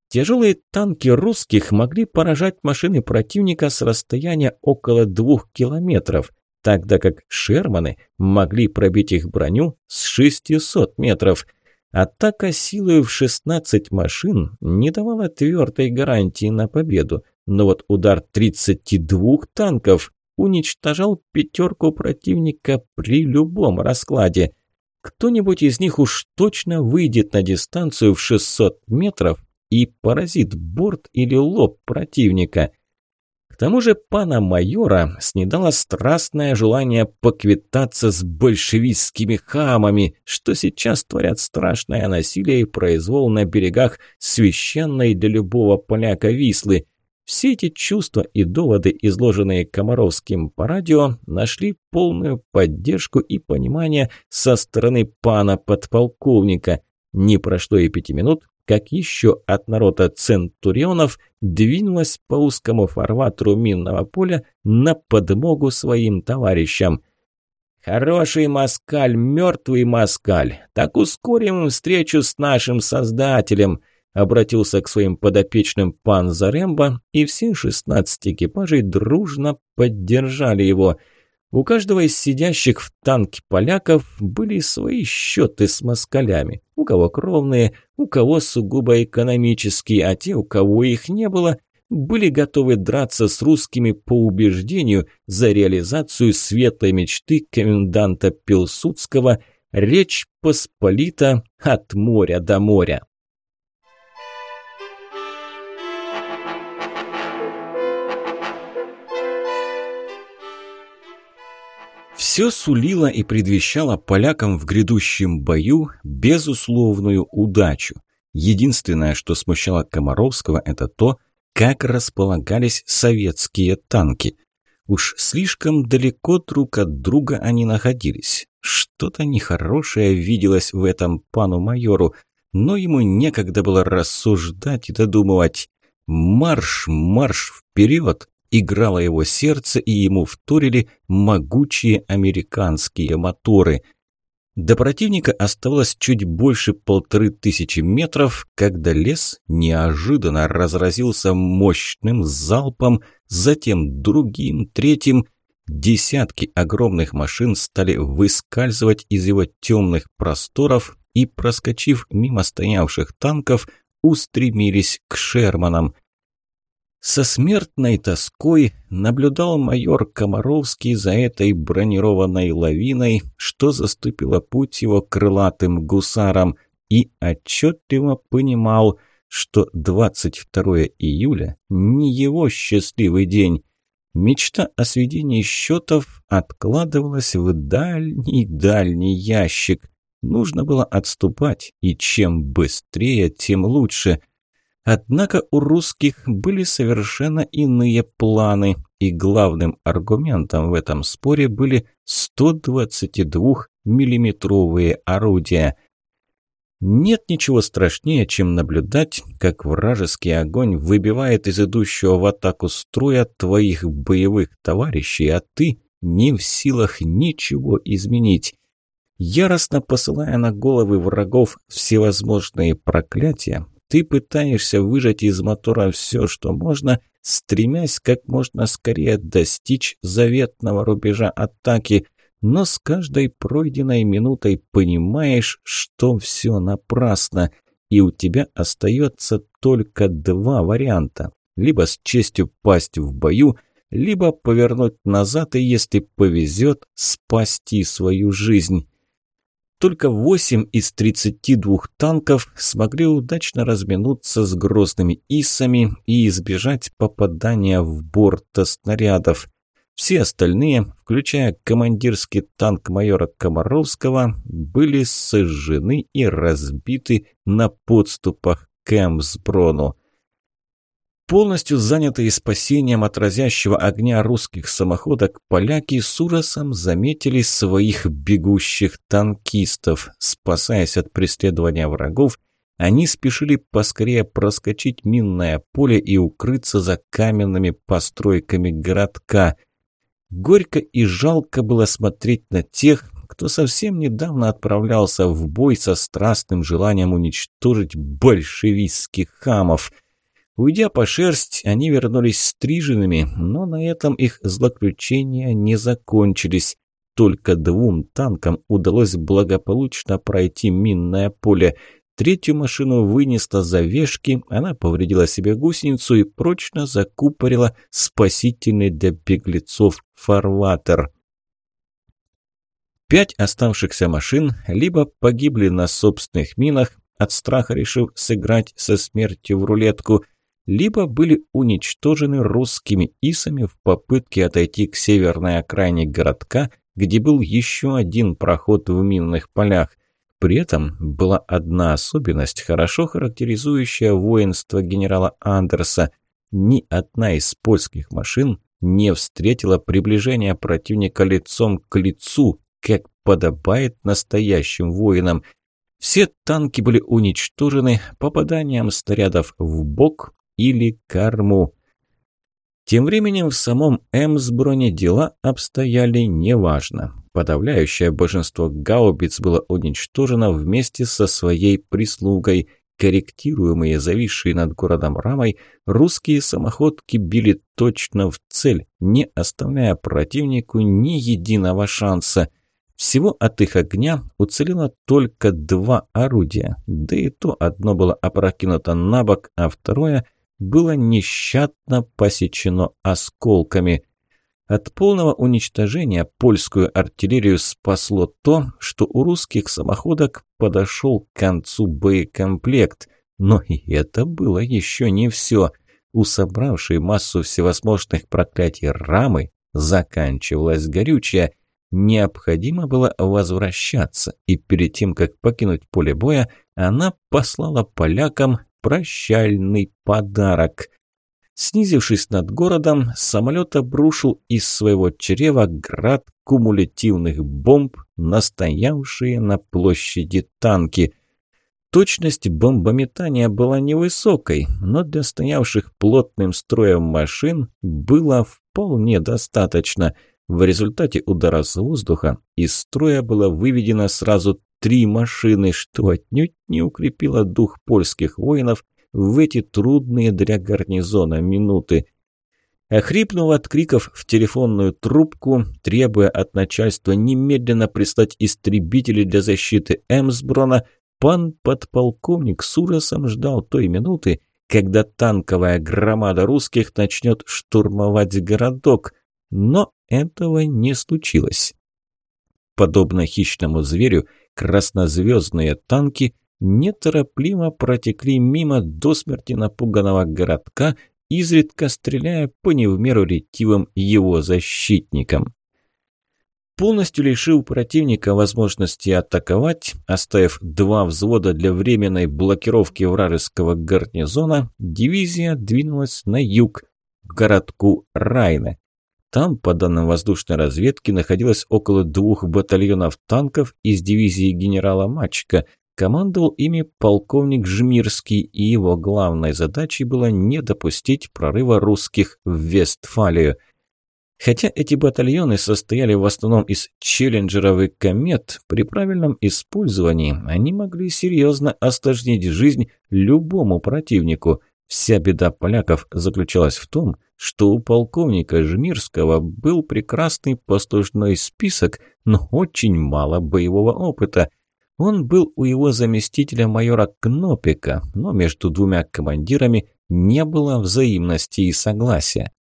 Тяжелые танки русских могли поражать машины противника с расстояния около двух километров, тогда как «Шерманы» могли пробить их броню с 600 метров. Атака силой в 16 машин не давала твердой гарантии на победу, но вот удар 32 танков уничтожал пятерку противника при любом раскладе – кто-нибудь из них уж точно выйдет на дистанцию в 600 метров и поразит борт или лоб противника. К тому же пана майора снедало страстное желание поквитаться с большевистскими хамами, что сейчас творят страшное насилие и произвол на берегах священной для любого поляка Вислы. Все эти чувства и доводы, изложенные Комаровским по радио, нашли полную поддержку и понимание со стороны пана подполковника. Не прошло и пяти минут, как еще от народа центурионов двинулась по узкому фарватеру минного поля на подмогу своим товарищам. «Хороший москаль, мертвый москаль, так ускорим встречу с нашим создателем!» обратился к своим подопечным пан Заремба, и все шестнадцать экипажей дружно поддержали его. У каждого из сидящих в танке поляков были свои счеты с москалями, у кого кровные, у кого сугубо экономические, а те, у кого их не было, были готовы драться с русскими по убеждению за реализацию светлой мечты коменданта Пилсудского «Речь Посполита от моря до моря». Все сулило и предвещало полякам в грядущем бою безусловную удачу. Единственное, что смущало Комаровского, это то, как располагались советские танки. Уж слишком далеко друг от друга они находились. Что-то нехорошее виделось в этом пану майору, но ему некогда было рассуждать и додумывать. Марш, марш вперед! играло его сердце, и ему вторили могучие американские моторы. До противника оставалось чуть больше полторы тысячи метров, когда лес неожиданно разразился мощным залпом, затем другим, третьим. Десятки огромных машин стали выскальзывать из его темных просторов и, проскочив мимо стоявших танков, устремились к Шерманам. Со смертной тоской наблюдал майор Комаровский за этой бронированной лавиной, что заступило путь его крылатым гусарам, и отчетливо понимал, что 22 июля не его счастливый день. Мечта о сведении счетов откладывалась в дальний-дальний ящик. Нужно было отступать, и чем быстрее, тем лучше. Однако у русских были совершенно иные планы, и главным аргументом в этом споре были 122-миллиметровые орудия. Нет ничего страшнее, чем наблюдать, как вражеский огонь выбивает из идущего в атаку строя твоих боевых товарищей, а ты не в силах ничего изменить яростно посылая на головы врагов всевозможные проклятия, ты пытаешься выжать из мотора все, что можно, стремясь как можно скорее достичь заветного рубежа атаки, но с каждой пройденной минутой понимаешь, что все напрасно, и у тебя остается только два варианта. Либо с честью пасть в бою, либо повернуть назад и, если повезет, спасти свою жизнь. Только восемь из тридцати двух танков смогли удачно разминуться с грозными исами и избежать попадания в борта снарядов. Все остальные, включая командирский танк майора Комаровского, были сожжены и разбиты на подступах к Эмсброну. Полностью занятые спасением от разящего огня русских самоходок, поляки с ужасом заметили своих бегущих танкистов. Спасаясь от преследования врагов, они спешили поскорее проскочить минное поле и укрыться за каменными постройками городка. Горько и жалко было смотреть на тех, кто совсем недавно отправлялся в бой со страстным желанием уничтожить большевистских хамов – Уйдя по шерсть, они вернулись стриженными, но на этом их злоключения не закончились. Только двум танкам удалось благополучно пройти минное поле. Третью машину вынесло за вешки, она повредила себе гусеницу и прочно закупорила спасительный для беглецов фарватер. Пять оставшихся машин либо погибли на собственных минах, от страха решив сыграть со смертью в рулетку – либо были уничтожены русскими исами в попытке отойти к северной окраине городка, где был еще один проход в минных полях. При этом была одна особенность, хорошо характеризующая воинство генерала Андерса. Ни одна из польских машин не встретила приближения противника лицом к лицу, как подобает настоящим воинам. Все танки были уничтожены попаданием снарядов в бок или корму. Тем временем в самом Эмсброне дела обстояли неважно. Подавляющее большинство гаубиц было уничтожено вместе со своей прислугой. Корректируемые зависшие над городом рамой, русские самоходки били точно в цель, не оставляя противнику ни единого шанса – всего от их огня уцелело только два орудия, да и то одно было опрокинуто на бок, а второе – было нещадно посечено осколками. От полного уничтожения польскую артиллерию спасло то, что у русских самоходок подошел к концу боекомплект. Но и это было еще не все. У собравшей массу всевозможных проклятий рамы заканчивалась горючая. Необходимо было возвращаться, и перед тем, как покинуть поле боя, она послала полякам прощальный подарок. Снизившись над городом, самолет обрушил из своего чрева град кумулятивных бомб, настоявшие на площади танки. Точность бомбометания была невысокой, но для стоявших плотным строем машин было вполне достаточно. В результате удара с воздуха из строя было выведено сразу Три машины, что отнюдь не укрепило дух польских воинов в эти трудные для гарнизона минуты. Охрипнув от криков в телефонную трубку, требуя от начальства немедленно прислать истребители для защиты Эмсброна, пан подполковник с ужасом ждал той минуты, когда танковая громада русских начнет штурмовать городок, но этого не случилось. Подобно хищному зверю, краснозвездные танки неторопливо протекли мимо до смерти напуганного городка, изредка стреляя по невмеру ретивым его защитникам. Полностью лишив противника возможности атаковать, оставив два взвода для временной блокировки вражеского гарнизона, дивизия двинулась на юг, к городку Райне. Там, по данным воздушной разведки, находилось около двух батальонов танков из дивизии генерала Мачка. Командовал ими полковник Жмирский, и его главной задачей было не допустить прорыва русских в Вестфалию. Хотя эти батальоны состояли в основном из челленджеров и комет, при правильном использовании они могли серьезно осложнить жизнь любому противнику – Вся беда поляков заключалась в том, что у полковника Жмирского был прекрасный послужной список, но очень мало боевого опыта. Он был у его заместителя майора Кнопика, но между двумя командирами не было взаимности и согласия.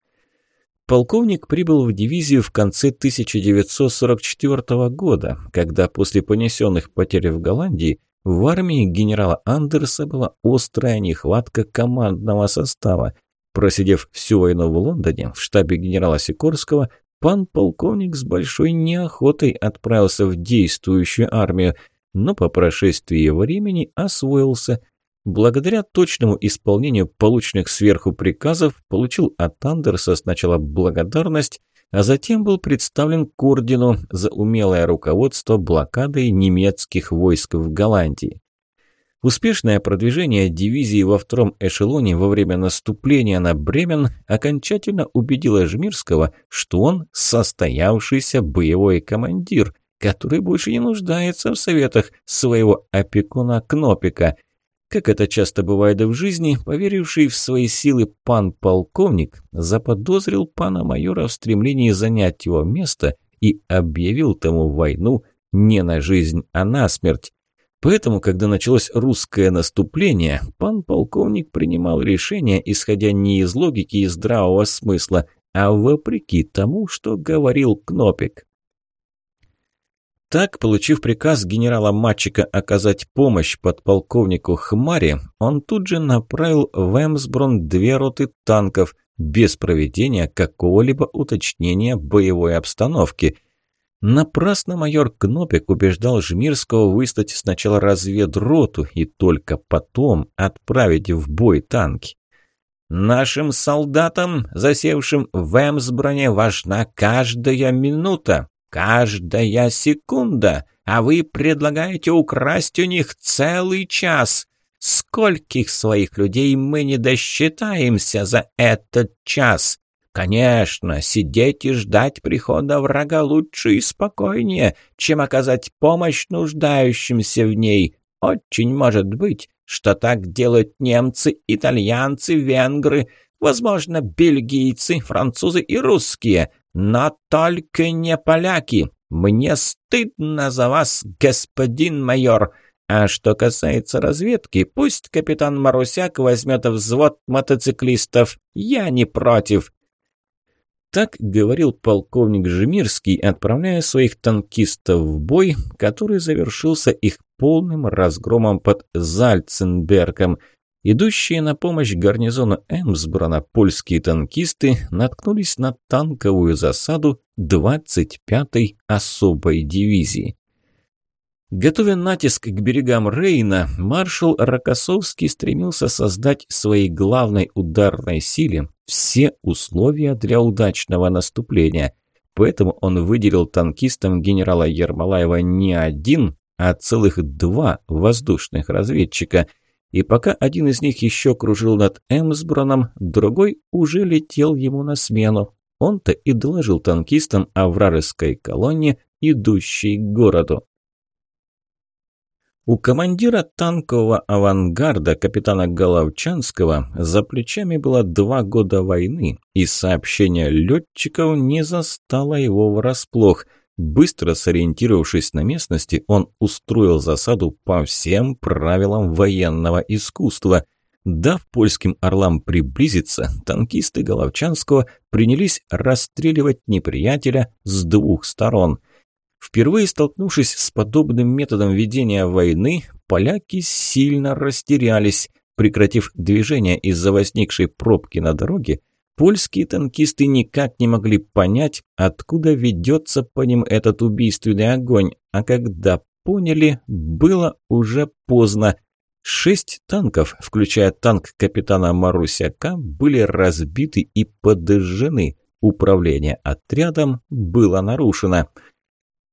Полковник прибыл в дивизию в конце 1944 года, когда после понесенных потерь в Голландии в армии генерала Андерса была острая нехватка командного состава. Просидев всю войну в Лондоне, в штабе генерала Сикорского, пан полковник с большой неохотой отправился в действующую армию, но по прошествии времени освоился. Благодаря точному исполнению полученных сверху приказов, получил от Андерса сначала благодарность, а затем был представлен Кордину за умелое руководство блокадой немецких войск в Голландии. Успешное продвижение дивизии во втором эшелоне во время наступления на Бремен окончательно убедило Жмирского, что он состоявшийся боевой командир, который больше не нуждается в советах своего опекуна Кнопика – как это часто бывает в жизни, поверивший в свои силы пан-полковник заподозрил пана-майора в стремлении занять его место и объявил тому войну не на жизнь, а на смерть. Поэтому, когда началось русское наступление, пан-полковник принимал решение, исходя не из логики и здравого смысла, а вопреки тому, что говорил Кнопик. Так, получив приказ генерала Матчика оказать помощь подполковнику Хмари, он тут же направил в Эмсброн две роты танков без проведения какого-либо уточнения боевой обстановки. Напрасно майор Кнопик убеждал Жмирского выставить сначала разведроту и только потом отправить в бой танки. «Нашим солдатам, засевшим в Эмсброне, важна каждая минута», Каждая секунда, а вы предлагаете украсть у них целый час. Скольких своих людей мы не досчитаемся за этот час? Конечно, сидеть и ждать прихода врага лучше и спокойнее, чем оказать помощь нуждающимся в ней. Очень может быть, что так делают немцы, итальянцы, венгры, возможно, бельгийцы, французы и русские. На только не поляки. Мне стыдно за вас, господин майор. А что касается разведки, пусть капитан Марусяк возьмет взвод мотоциклистов. Я не против. Так говорил полковник Жемирский, отправляя своих танкистов в бой, который завершился их полным разгромом под Зальценбергом – Идущие на помощь гарнизону Эмсбрана польские танкисты наткнулись на танковую засаду 25-й особой дивизии. Готовя натиск к берегам Рейна, маршал Рокоссовский стремился создать своей главной ударной силе все условия для удачного наступления. Поэтому он выделил танкистам генерала Ермолаева не один, а целых два воздушных разведчика – и пока один из них еще кружил над Эмсброном, другой уже летел ему на смену. Он-то и доложил танкистам о вражеской колонне, идущей к городу. У командира танкового авангарда капитана Головчанского за плечами было два года войны, и сообщение летчиков не застало его врасплох – Быстро сориентировавшись на местности, он устроил засаду по всем правилам военного искусства. Дав польским орлам приблизиться, танкисты Головчанского принялись расстреливать неприятеля с двух сторон. Впервые столкнувшись с подобным методом ведения войны, поляки сильно растерялись. Прекратив движение из-за возникшей пробки на дороге, Польские танкисты никак не могли понять, откуда ведется по ним этот убийственный огонь, а когда поняли, было уже поздно. Шесть танков, включая танк капитана Марусяка, были разбиты и подожжены. Управление отрядом было нарушено.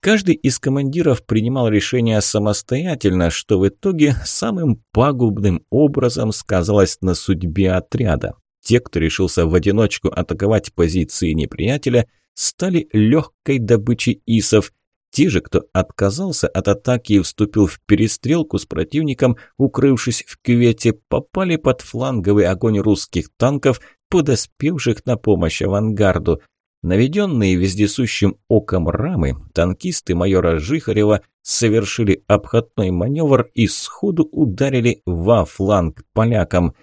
Каждый из командиров принимал решение самостоятельно, что в итоге самым пагубным образом сказалось на судьбе отряда те, кто решился в одиночку атаковать позиции неприятеля, стали легкой добычей исов. Те же, кто отказался от атаки и вступил в перестрелку с противником, укрывшись в кювете, попали под фланговый огонь русских танков, подоспевших на помощь авангарду. Наведенные вездесущим оком рамы, танкисты майора Жихарева совершили обходной маневр и сходу ударили во фланг полякам.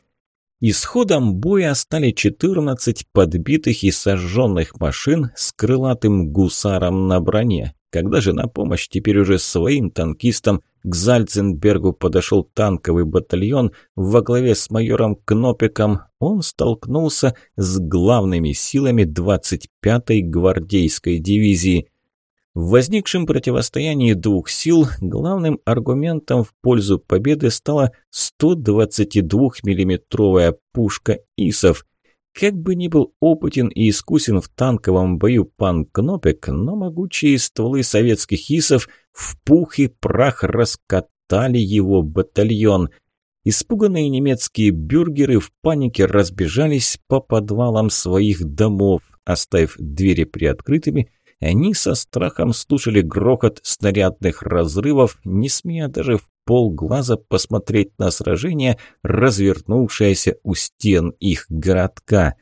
Исходом боя стали 14 подбитых и сожженных машин с крылатым гусаром на броне. Когда же на помощь теперь уже своим танкистам к Зальценбергу подошел танковый батальон во главе с майором Кнопиком, он столкнулся с главными силами 25-й гвардейской дивизии. В возникшем противостоянии двух сил главным аргументом в пользу победы стала 122-миллиметровая пушка ИСов. Как бы ни был опытен и искусен в танковом бою пан Кнопик, но могучие стволы советских ИСов в пух и прах раскатали его батальон. Испуганные немецкие бюргеры в панике разбежались по подвалам своих домов, оставив двери приоткрытыми – они со страхом слушали грохот снарядных разрывов, не смея даже в полглаза посмотреть на сражение, развернувшееся у стен их городка.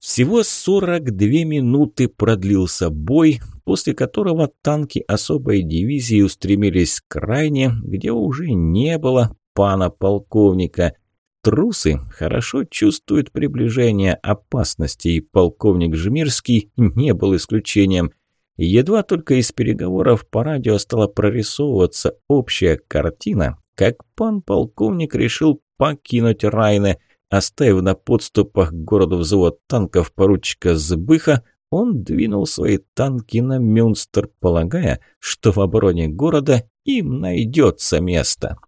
Всего 42 минуты продлился бой, после которого танки особой дивизии устремились к крайне, где уже не было пана полковника трусы хорошо чувствуют приближение опасности, и полковник Жмирский не был исключением. Едва только из переговоров по радио стала прорисовываться общая картина, как пан полковник решил покинуть Райны. Оставив на подступах к городу взвод танков поручика Збыха, он двинул свои танки на Мюнстер, полагая, что в обороне города им найдется место.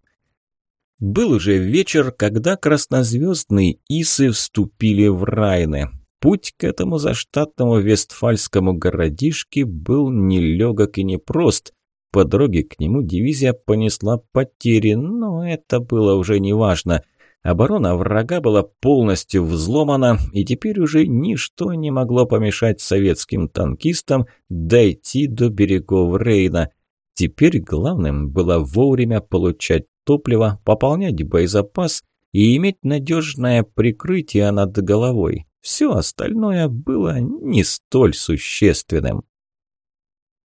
Был уже вечер, когда краснозвездные исы вступили в Райны. Путь к этому заштатному вестфальскому городишке был нелегок и непрост. По дороге к нему дивизия понесла потери, но это было уже неважно. Оборона врага была полностью взломана, и теперь уже ничто не могло помешать советским танкистам дойти до берегов Рейна. Теперь главным было вовремя получать топлива, пополнять боезапас и иметь надежное прикрытие над головой. Все остальное было не столь существенным.